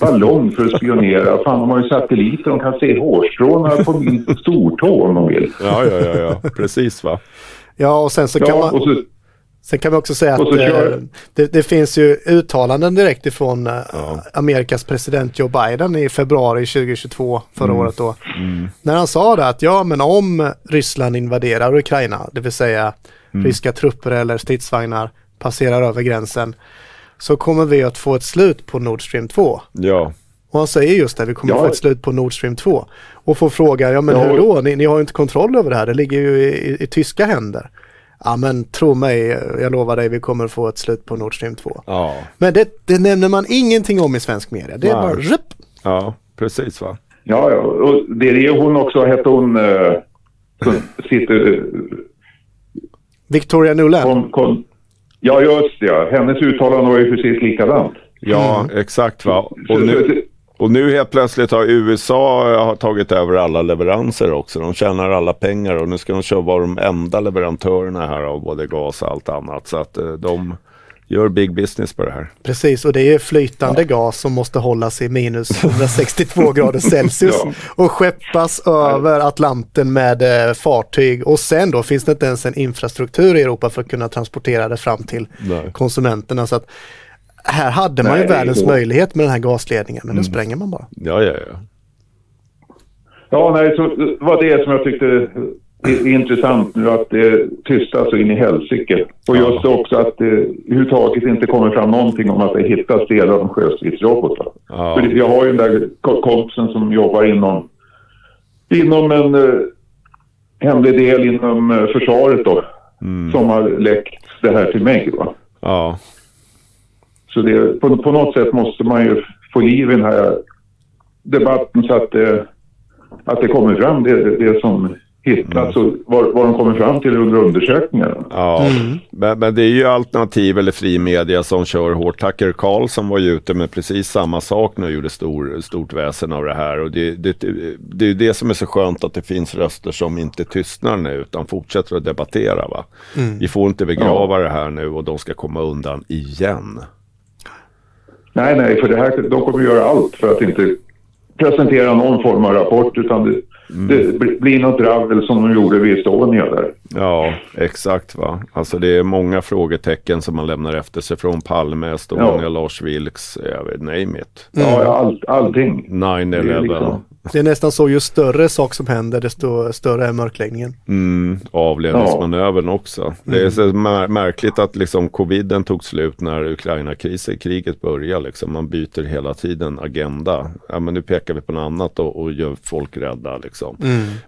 ballong för att spionera? Fan, de har ju satelliter, de kan se hårstråna på min stortå om de vill. Ja, ja, ja, ja. precis va. Ja, och sen så kan Ja, man... och så, Sen kan vi också säga att eh, det, det finns ju uttalanden direkt ifrån eh, Amerikas president Joe Biden i februari 2022, förra Mm. året då. När han sa det att ja men om Ryssland invaderar Ukraina, det vill säga Mm. ryska trupper eller stridsvagnar passerar över gränsen, så kommer vi att få ett slut på Nord Stream 2. Ja, Och han säger just det, vi kommer Ja. få ett slut på Nord Stream 2. Och får fråga, ja men Ja. hur då? Ni, ni har ju inte kontroll över det här, det ligger ju i, i, i tyska händer. Ja men tro mig, jag lovar dig, vi kommer få ett slut på Nord Stream 2. ja, Men det, det nämner man ingenting om i svensk media. Det är Nej. bara rup. ja, precis va. ja, ja, och det är hon också hette hon som sitter... Victoria Nuland. Ja, just det. Ja. Hennes uttalande var ju precis likadant. Ja, exakt va. Och nu, Och nu helt plötsligt har USA eh, har tagit över alla leveranser också. De tjänar alla pengar och nu ska de köra vara de enda leverantörerna här av både gas och allt annat. Så att eh, de gör big business på det här. Precis, och det är flytande gas som måste hållas i minus 162 grader Celsius Ja. och skeppas över Atlanten med eh, fartyg. Och sen då finns det inte ens en infrastruktur i Europa för att kunna transportera det fram till Nej. konsumenterna. Så att här hade man ju Nej, är världens så. möjlighet med den här gasledningen, men den spränger man bara. Ja, ja, ja. Ja, nej, så det var det som jag tyckte är intressant nu att det tystas så in i helsike. Och just också att det överhuvudtaget inte kommer fram någonting om att det hittas delar av en sjöstridsrobot. Ja. För det- jag har ju den där ko- kompisen som jobbar inom, inom en eh, hemlig del inom eh, försvaret då. Som har läckt det här till mig. Va? ja. Så det, på, på något sätt måste man ju få liv i den här debatten så att det, att det kommer fram det, det som hittats och vad, vad de kommer fram till under undersökningarna. Ja, men, men det är ju alternativ eller fri media som kör hårt. Tucker Carlson var ju ute med precis samma sak nu och gjorde stor, stort väsen av det här. Och det, det, det är ju det som är så skönt att det finns röster som inte tystnar nu utan fortsätter att debattera. Va? Vi får inte begrava det här nu och de ska komma undan igen. Nej, nej, för det här, de kommer göra allt för att inte presentera någon form av rapport utan det, det bli- blir något dravel som de gjorde vid Estonia där. Ja, exakt va. Alltså det är många frågetecken som man lämnar efter sig från Palme, Estonia, Ja. Lars Vilks, jag vet, name it. Ja, ja, all, allting. 9-11. Det är liksom- Det är nästan så, ju större sak som händer desto större är mörkläggningen. Mm, avledningsmanövern också. Det är så mär- märkligt att liksom coviden tog slut när Ukraina-kriget kriget började. Liksom. Man byter hela tiden agenda. Ja, men nu pekar vi på något annat och, och gör folk rädda. Liksom.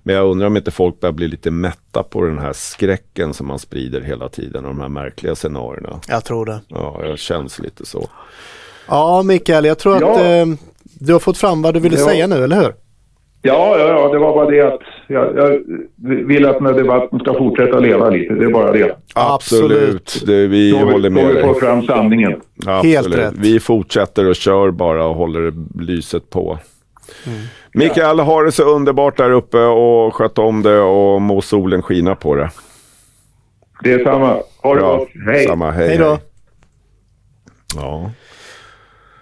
Men jag undrar om inte folk börjar bli lite mätta på den här skräcken som man sprider hela tiden och de här märkliga scenarierna. Jag tror det. Ja, jag känns lite så. Ja, Mikael, jag tror Ja. att eh, du har fått fram vad du ville Ja. säga nu, eller hur? Ja, ja, ja, det var bara det att jag, jag vill att den här debatten ska fortsätta leva lite. Det är bara det. Absolut. Det, vi Då håller vi, med då vi dig. får fram sanningen. Absolut. rätt. Vi fortsätter och kör bara och håller lyset på. Mikael, ha det så underbart där uppe och sköt om det och må solen skina på det. Det är samma. Ha det Bra. gott. Hej. Samma, hej, Hej då. hej. Ja.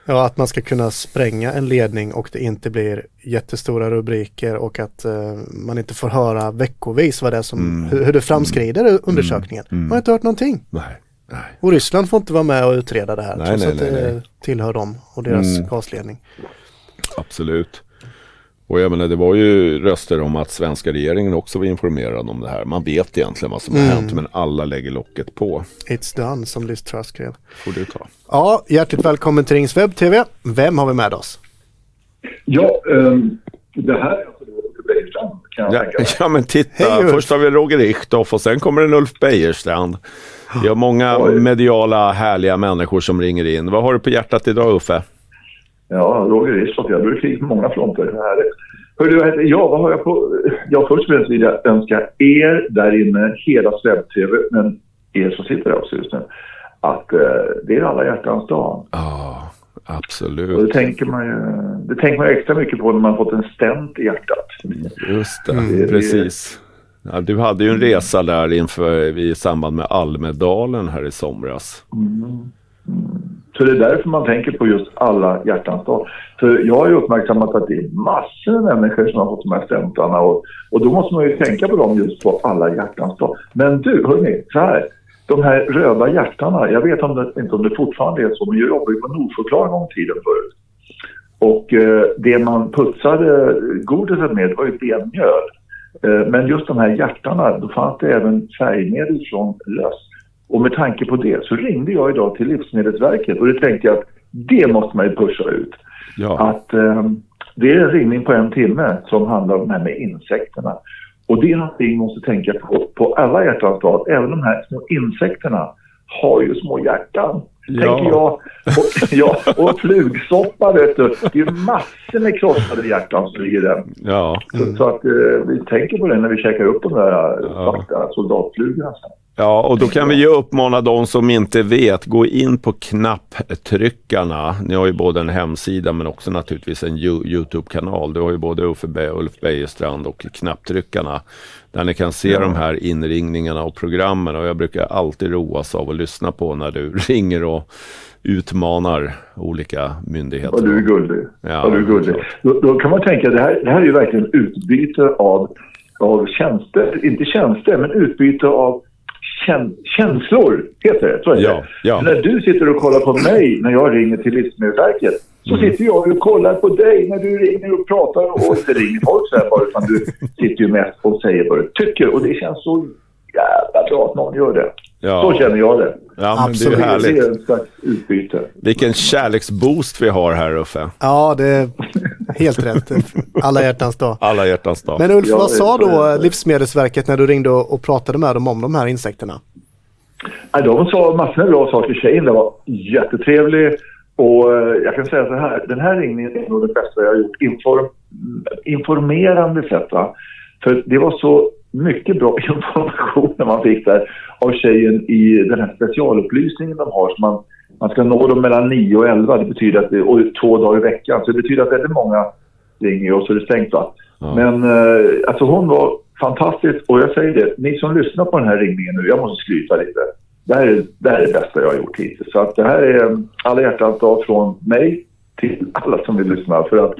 Ja, att man ska kunna spränga en ledning och det inte blir jättestora rubriker och att eh, man inte får höra veckovis vad det är som, hur, hur det framskrider undersökningen. Man har inte hört någonting. Nej. Nej. Och Ryssland får inte vara med och utreda det här Nej, trots nej, att det tillhör dem och deras Mm. gasledning. Absolut. Och jag menar, det var ju röster om att svenska regeringen också var informerad om det här. Man vet egentligen vad som har hänt, men alla lägger locket på. It's done som Liz Truss skrev. Får du ta. Ja, hjärtligt välkommen till Rings Webb TV. Vem har vi med oss? Ja, ehm, det här är alltså Bejerstrand kan jag Ja, tänka mig. ja men titta, Hej, först har vi Roger Richthoff och sen kommer en Ulf Bejerstrand. Vi har många Oj. mediala härliga människor som ringer in. Vad har du på hjärtat idag Uffe? Ja, Roger Richthoff, jag brukar kriga på många fronter. Det här är- Hör du, vad heter- ja, vad har jag på... Ja, först och främst vill jag önska er där inne, hela Sveb-TV, men er som sitter där också just nu, att eh, det är alla hjärtans dag. Ja, Och absolut. det tänker man ju det tänker man ju extra mycket på när man fått en stent i hjärtat. Just det, Mm. precis. Ja, du hade ju en resa där inför, i samband med Almedalen här i somras. Så det är därför man tänker på just alla hjärtans dag. För jag har ju uppmärksammat att det är massor med människor som har fått de här stämplarna och, och då måste man ju tänka på dem just på alla hjärtans dag. Men du, hörni, så här. De här röda hjärtarna, jag vet om det, inte om det fortfarande är så, men jag jobbade ju på Nordsjöklar en gång i tiden förut. Och eh, det man putsade eh, godiset med var ju benmjöl. Eh, men just de här hjärtarna, då fanns det även färgmedel från löss. Och med tanke på det så ringde jag idag till Livsmedelsverket och det tänkte jag att det måste man ju pusha ut. Ja, Att eh, det är en ringning på en timme som handlar om det här med insekterna. Och det är någonting man måste tänka på på alla hjärtans dag. Även de här små insekterna har ju små hjärtan. Ja. Tänker jag. Och, ja, och flugsoppa vet du. Det är massor med krossade hjärtan som ligger där. ja. Så, så att eh, vi tänker på det när vi käkar upp de där Ja. svarta soldatflugorna. Ja, och då kan vi ju uppmana de som inte vet, gå in på knapptryckarna. Ni har ju både en hemsida men också naturligtvis en Yo- Youtube-kanal. Du har ju både Uffe Be- Ulf Bejerstrand och knapptryckarna. Där ni kan se de här inringningarna och programmen. Och jag brukar alltid roas av att lyssna på när du ringer och utmanar olika myndigheter. Vad du är gullig. Ja, Vad du är gullig. Då, då kan man tänka, det här, det här är ju verkligen utbyte av, av tjänster. Inte tjänster, men utbyte av känslor. Heter det. Så Ja, det. ja. När du sitter och kollar på mig när jag ringer till Livsmedelsverket så Mm. sitter jag och kollar på dig när du ringer och pratar och inte ringer folk så här bara utan du sitter ju mest och säger vad du tycker och det känns så jävla bra att någon gör det. Ja. Så känner jag det. Ja, det är Absolut. Det härligt. är en slags utbyte. Vilken kärleksboost vi har här Uffe. Ja, det är helt rätt. Alla hjärtans dag. Alla hjärtans dag. Men Ulf, Ja, vad sa då Livsmedelsverket när du ringde och pratade med dem om de här insekterna? Ja, de sa massor med bra saker. Tjejen där var jättetrevlig. Och eh, jag kan säga så här, den här ringningen är nog det bästa jag har gjort. Inform, informerande sätt va. För det var så mycket bra information man fick där av tjejen i den här specialupplysningen de har. Så man, man ska nå dem mellan 9 och 11, det betyder att det, och två dagar i veckan. Så det betyder att väldigt många ringer och så är det stängt va. Ja. Men eh, alltså hon var fantastisk och jag säger det, ni som lyssnar på den här ringningen nu, jag måste skryta lite. Det här är det, här är det bästa jag har gjort hittills. Så att det här är eh, alla hjärtans dag från mig till alla som vill lyssna. För att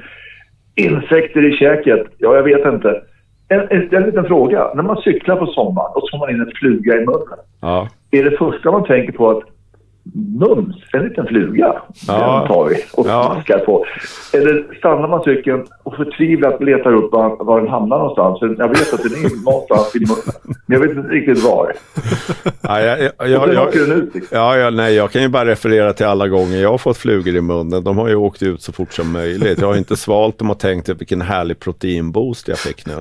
insekter i käket, ja jag vet inte. En, en, en liten fråga. När man cyklar på sommaren och så får man in en fluga i munnen. Ja. Är det första man tänker på att mums, en liten fluga, Ja. den tar vi och Ja. smaskar på. Eller stannar man cykeln och förtvivlat letar upp var, var den hamnar någonstans. För jag vet att den är någonstans i munnen. Men jag vet inte riktigt var. Ja, jag, jag, jag, jag, den ut. Liksom. ja, ja, nej, jag kan ju bara referera till alla gånger jag har fått flugor i munnen. De har ju åkt ut så fort som möjligt. Jag har inte svalt dem och tänkt vilken härlig proteinboost jag fick nu.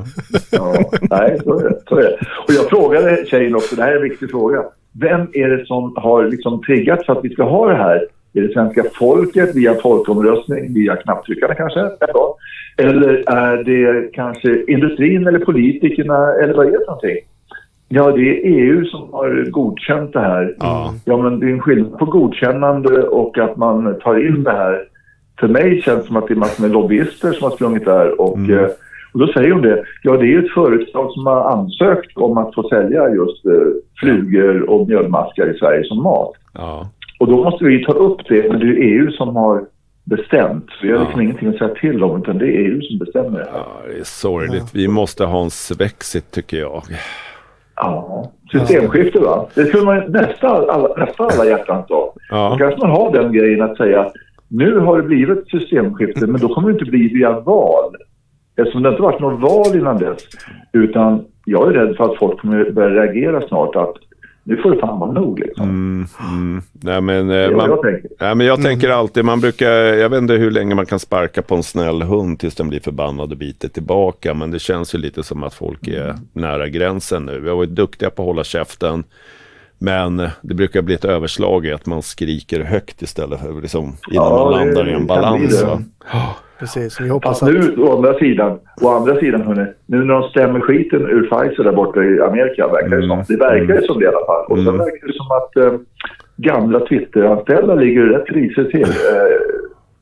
Ja, nej, så är, det, så är det. Och jag frågade tjejen också, det här är en viktig fråga. Vem är det som har liksom triggat för att vi ska ha det här? Är det svenska folket via folkomröstning, via knapptryckarna kanske? Eller är det kanske industrin eller politikerna eller vad är det för någonting? Ja, det är EU som har godkänt det här. Ja. Ja, men det är en skillnad på godkännande och att man tar in det här. För mig känns det som att det är massor med lobbyister som har sprungit där och, Mm. Och då säger hon det. Ja, det är ett företag som har ansökt om att få sälja just eh, flugor och mjölmaskar i Sverige som mat. Ja. Och då måste vi ta upp det, men det är EU som har bestämt. Vi har liksom ingenting att säga till om, utan det är EU som bestämmer det här. Ja, det är sorgligt. Vi måste ha en svexit tycker jag. Ja, systemskifte va? Det skulle man nästa alla, nästa alla hjärtans dag. Då Ja. kanske man har den grejen att säga nu har det blivit systemskifte men då kommer det inte bli via val. Eftersom det inte varit något val innan dess. Utan jag är rädd för att folk kommer börja reagera snart att nu får det fan vara nog liksom. Mm, mm. Nej, men, eh, man, jag tänker. nej, men jag tänker alltid, man brukar, jag vet inte hur länge man kan sparka på en snäll hund tills den blir förbannad och biter tillbaka. Men det känns ju lite som att folk är nära gränsen nu. Vi har varit duktiga på att hålla käften. Men det brukar bli ett överslag i att man skriker högt istället för liksom, innan Ja, man det landar i en kan bli balans. Va? Precis, vi hoppas Fast att... nu å andra sidan, å andra sidan hörni, nu när de stämmer skiten ur Pfizer där borta i Amerika verkar det som. Det verkar som det i alla fall. Och sen verkar det som att eh, gamla Twitter-anställda ligger rätt risigt till.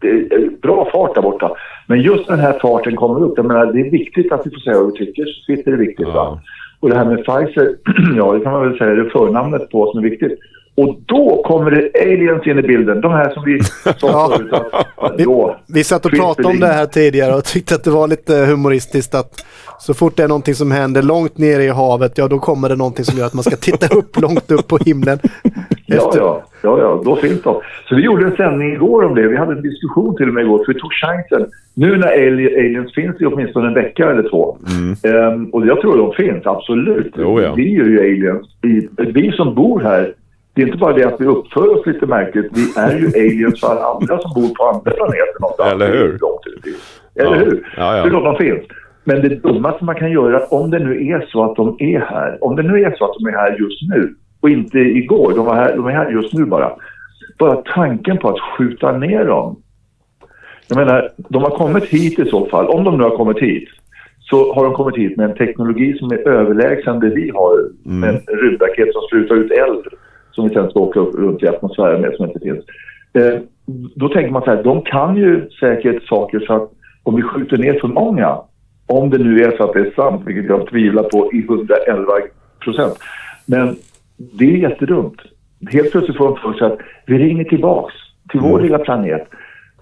Eh, det är bra fart där borta. Men just när den här farten kommer upp, jag menar det är viktigt att vi får säga vad vi tycker. Twitter är viktigt va. Ja. Och det här med Pfizer, ja det kan man väl säga, det är förnamnet på som är viktigt. Och då kommer det aliens in i bilden. De här som vi sa förut att... Vi, vi satt och pratade om det här tidigare och tyckte att det var lite humoristiskt att så fort det är någonting som händer långt nere i havet, ja då kommer det någonting som gör att man ska titta upp långt upp på himlen. Ja, ja, ja, ja, då finns de. Så vi gjorde en sändning igår om det. Vi hade en diskussion till och med igår, för vi tog chansen. Nu när ali- aliens finns i åtminstone en vecka eller två. Ehm, och jag tror de finns, absolut. Jo, ja. Vi är ju aliens. Vi, vi som bor här, det är inte bara det att vi uppför oss lite märkligt. Vi är ju aliens för alla andra som bor på andra planeter någonstans. Eller hur? Eller Ja. hur? Ja, ja. Det är klart de finns. Men det dummaste man kan göra, om det nu är så att de är här. Om det nu är så att de är här just nu och inte igår. De, var här, de är här just nu bara. Bara tanken på att skjuta ner dem. Jag menar, de har kommit hit i så fall. Om de nu har kommit hit så har de kommit hit med en teknologi som är överlägsen det vi har. Med en rymdraket som sprutar ut eld som vi sen ska åka upp runt i atmosfären med som inte finns. Eh, då tänker man så här, de kan ju säkert saker så att om vi skjuter ner för många, om det nu är så att det är sant, vilket jag tvivlar på i 111 procent. Men det är jättedumt. Helt plötsligt får de för sig att vi ringer tillbaks till vår lilla planet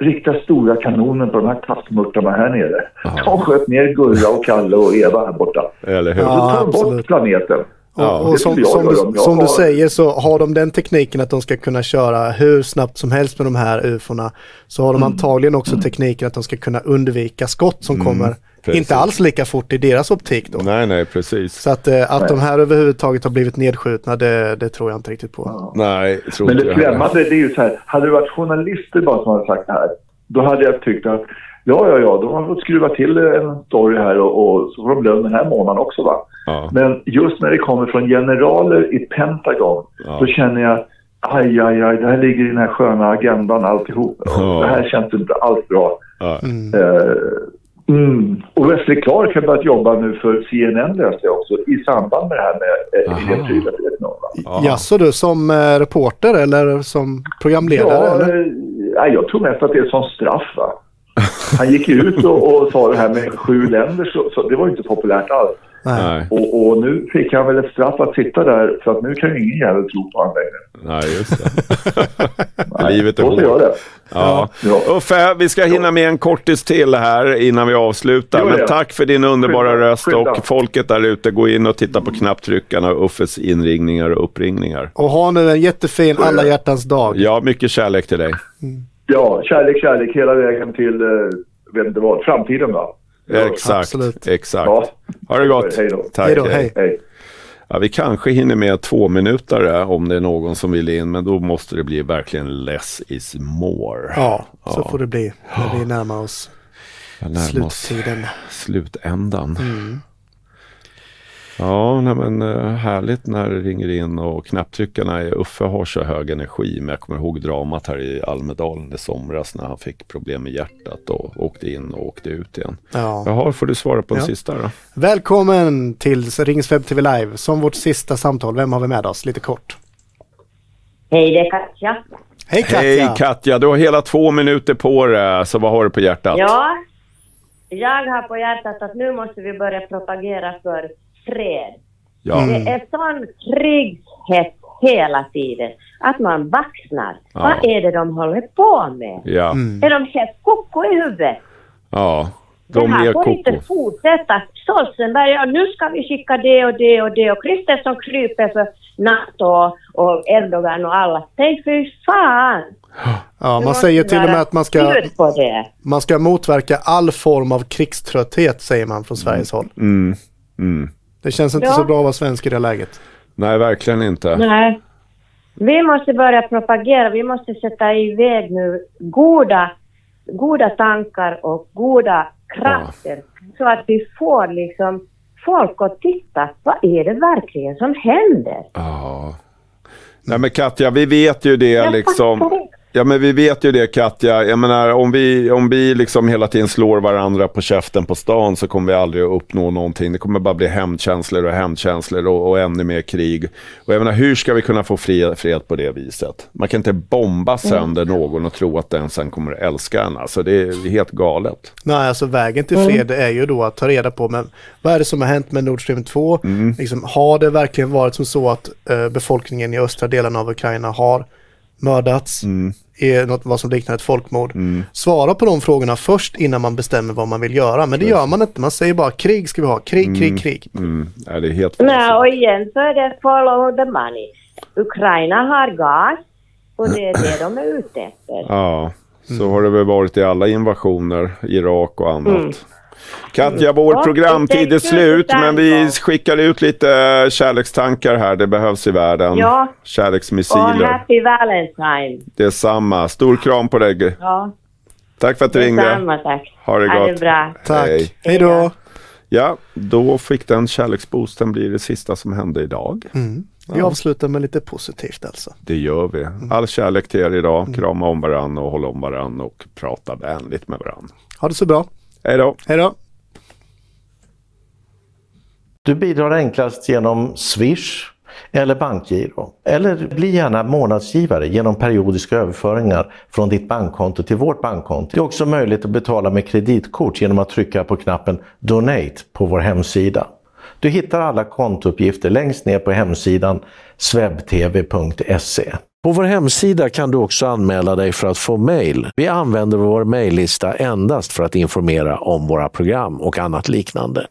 riktar stora kanonen på de här taskmurtarna här nere. De sköt ner Gurra och Kalle och Eva här borta. Eller hur? Ja, så tar de bort absolut. Planeten. Ja, och och det som, som, du, som du säger så har de den tekniken att de ska kunna köra hur snabbt som helst med de här ufona. Så har de Mm. antagligen också tekniken att de ska kunna undvika skott som kommer Mm, precis. inte alls lika fort i deras optik då. Nej, nej, precis. Så att, eh, att de här överhuvudtaget har blivit nedskjutna, det, det tror jag inte riktigt på. Nej, tror Men inte det jag heller. skrämmande det är ju så här, hade det varit journalister bara som hade sagt det här, då hade jag tyckt att ja, ja, ja, de har fått skruva till en story här och, och så får de lön den här månaden också va. Ja. Men just när det kommer från generaler i Pentagon, Ja. då känner jag aj, aj, aj, det här ligger i den här sköna agendan alltihop. Ja. Det här känns inte alls bra. Ja. Mm. Eh, Mm. Och Wesley Clark har börjat jobba nu för CNN läste jag också i samband med det här med eh. Ja. Jaså du, som eh, reporter eller som programledare? Ja, eller? eh, nej, jag tror mest att det är som straff va. Han gick ju ut och, och sa det här med sju länder, så, så det var ju inte populärt alls. Nej. Nej, Och, och nu fick han väl ett straff att sitta där för att nu kan ju ingen jävel tro på honom längre. nej just det. Livet är hårt. det. Ja. Ja. Uffe, vi ska hinna med en kortis till här innan vi avslutar. Men tack för din underbara Skynda, röst skynda. och folket där ute, gå in och titta på knapptryckarna och Uffes inringningar och uppringningar. Och ha nu en jättefin alla hjärtans dag. Ja, mycket kärlek till dig. Ja, kärlek, kärlek hela vägen till, eh, vet inte vad, framtiden va? Exakt, absolut. exakt. Ja. Ha det gott. Hej då. Tack. Hej då, hej. Hej. Ja, vi kanske hinner med två minuter om det är någon som vill in, men då måste det bli verkligen less is more. Ja, så Ja. får det bli när vi närmar oss närmar oss sluttiden. slutändan. Mm. Ja, nej, men eh, härligt när det ringer in och knapptryckarna är Uffe har så hög energi. Men jag kommer ihåg dramat här i Almedalen i somras när han fick problem med hjärtat och åkte in och åkte ut igen. Ja. Jaha, får du svara på den Ja. sista då? Välkommen till Rings Web TV Live. Som vårt sista samtal, vem har vi med oss? Lite kort. Hej, det är Katja. Hej Katja! Hej Katja, du har hela två minuter på dig, så vad har du på hjärtat? Ja, jag har på hjärtat att nu måste vi börja propagera för fred. Ja. Mm. Det är sån krigshets hela tiden att man baxnar. Ja. Vad är det de håller på med? Ja, Mm. Är de helt koko i huvudet? ja. Det De här är får inte koko. fortsätta. Stoltenberg, ja, nu ska vi skicka det och det och det och Kristersson kryper för NATO och Erdogan och alla. Tänk fy fan! Ja, Det man säger till och med att man ska, det. man ska motverka all form av krigströtthet, säger man från Sveriges håll. Mm. Mm. Det känns inte Ja. så bra att vara svensk i det läget. Nej, verkligen inte. Nej. Vi måste börja propagera. Vi måste sätta iväg nu goda, goda tankar och goda krafter så att vi får liksom folk att titta. Vad är det verkligen som händer? Ja. Nej men Katja, vi vet ju det Jag liksom. Ja men vi vet ju det Katja. Jag menar om vi, om vi liksom hela tiden slår varandra på käften på stan så kommer vi aldrig att uppnå någonting. Det kommer bara bli hämndkänslor och hämndkänslor och, och ännu mer krig. Och jag menar hur ska vi kunna få fred, fred på det viset? Man kan inte bomba sönder någon och tro att den sen kommer att älska en. Alltså det är helt galet. Nej, alltså vägen till fred är ju då att ta reda på men vad är det som har hänt med Nord Stream 2? Liksom, har det verkligen varit som så att eh, befolkningen i östra delarna av Ukraina har mördats? Är något vad som liknar ett folkmord? Svara på de frågorna först innan man bestämmer vad man vill göra. Men det gör man inte. Man säger bara krig ska vi ha. Krig, krig, krig. Mm. Ja, det är helt Nej, och igen så är det follow the money. Ukraina har gas och det är det de är ute efter. Ja, så har det väl varit i alla invasioner, Irak och annat. Mm. Katja, vår Ja, programtid är slut, men vi skickar ut lite eh, kärlekstankar här. Det behövs i världen. Ja. Och Kärleksmissiler. happy Valentine. Det är samma. Stor kram på dig. Ja, Tack för att du ringde. detsamma tack. Ha det Ha det gott. bra. Tack. Hej. Då. Ja, då fick den kärleksboosten bli det sista som hände idag. Mm. Vi avslutar med lite positivt alltså. Det gör vi. All kärlek till er idag. Krama om varandra och hålla om varandra och prata vänligt med varandra. Ha det så bra. Hej då. Hej då. Du bidrar enklast genom Swish eller bankgiro. Eller bli gärna månadsgivare genom periodiska överföringar från ditt bankkonto till vårt bankkonto. Det är också möjligt att betala med kreditkort genom att trycka på knappen Donate på vår hemsida. Du hittar alla kontouppgifter längst ner på hemsidan swebtv.se. På vår hemsida kan du också anmäla dig för att få mejl. Vi använder vår mejllista endast för att informera om våra program och annat liknande.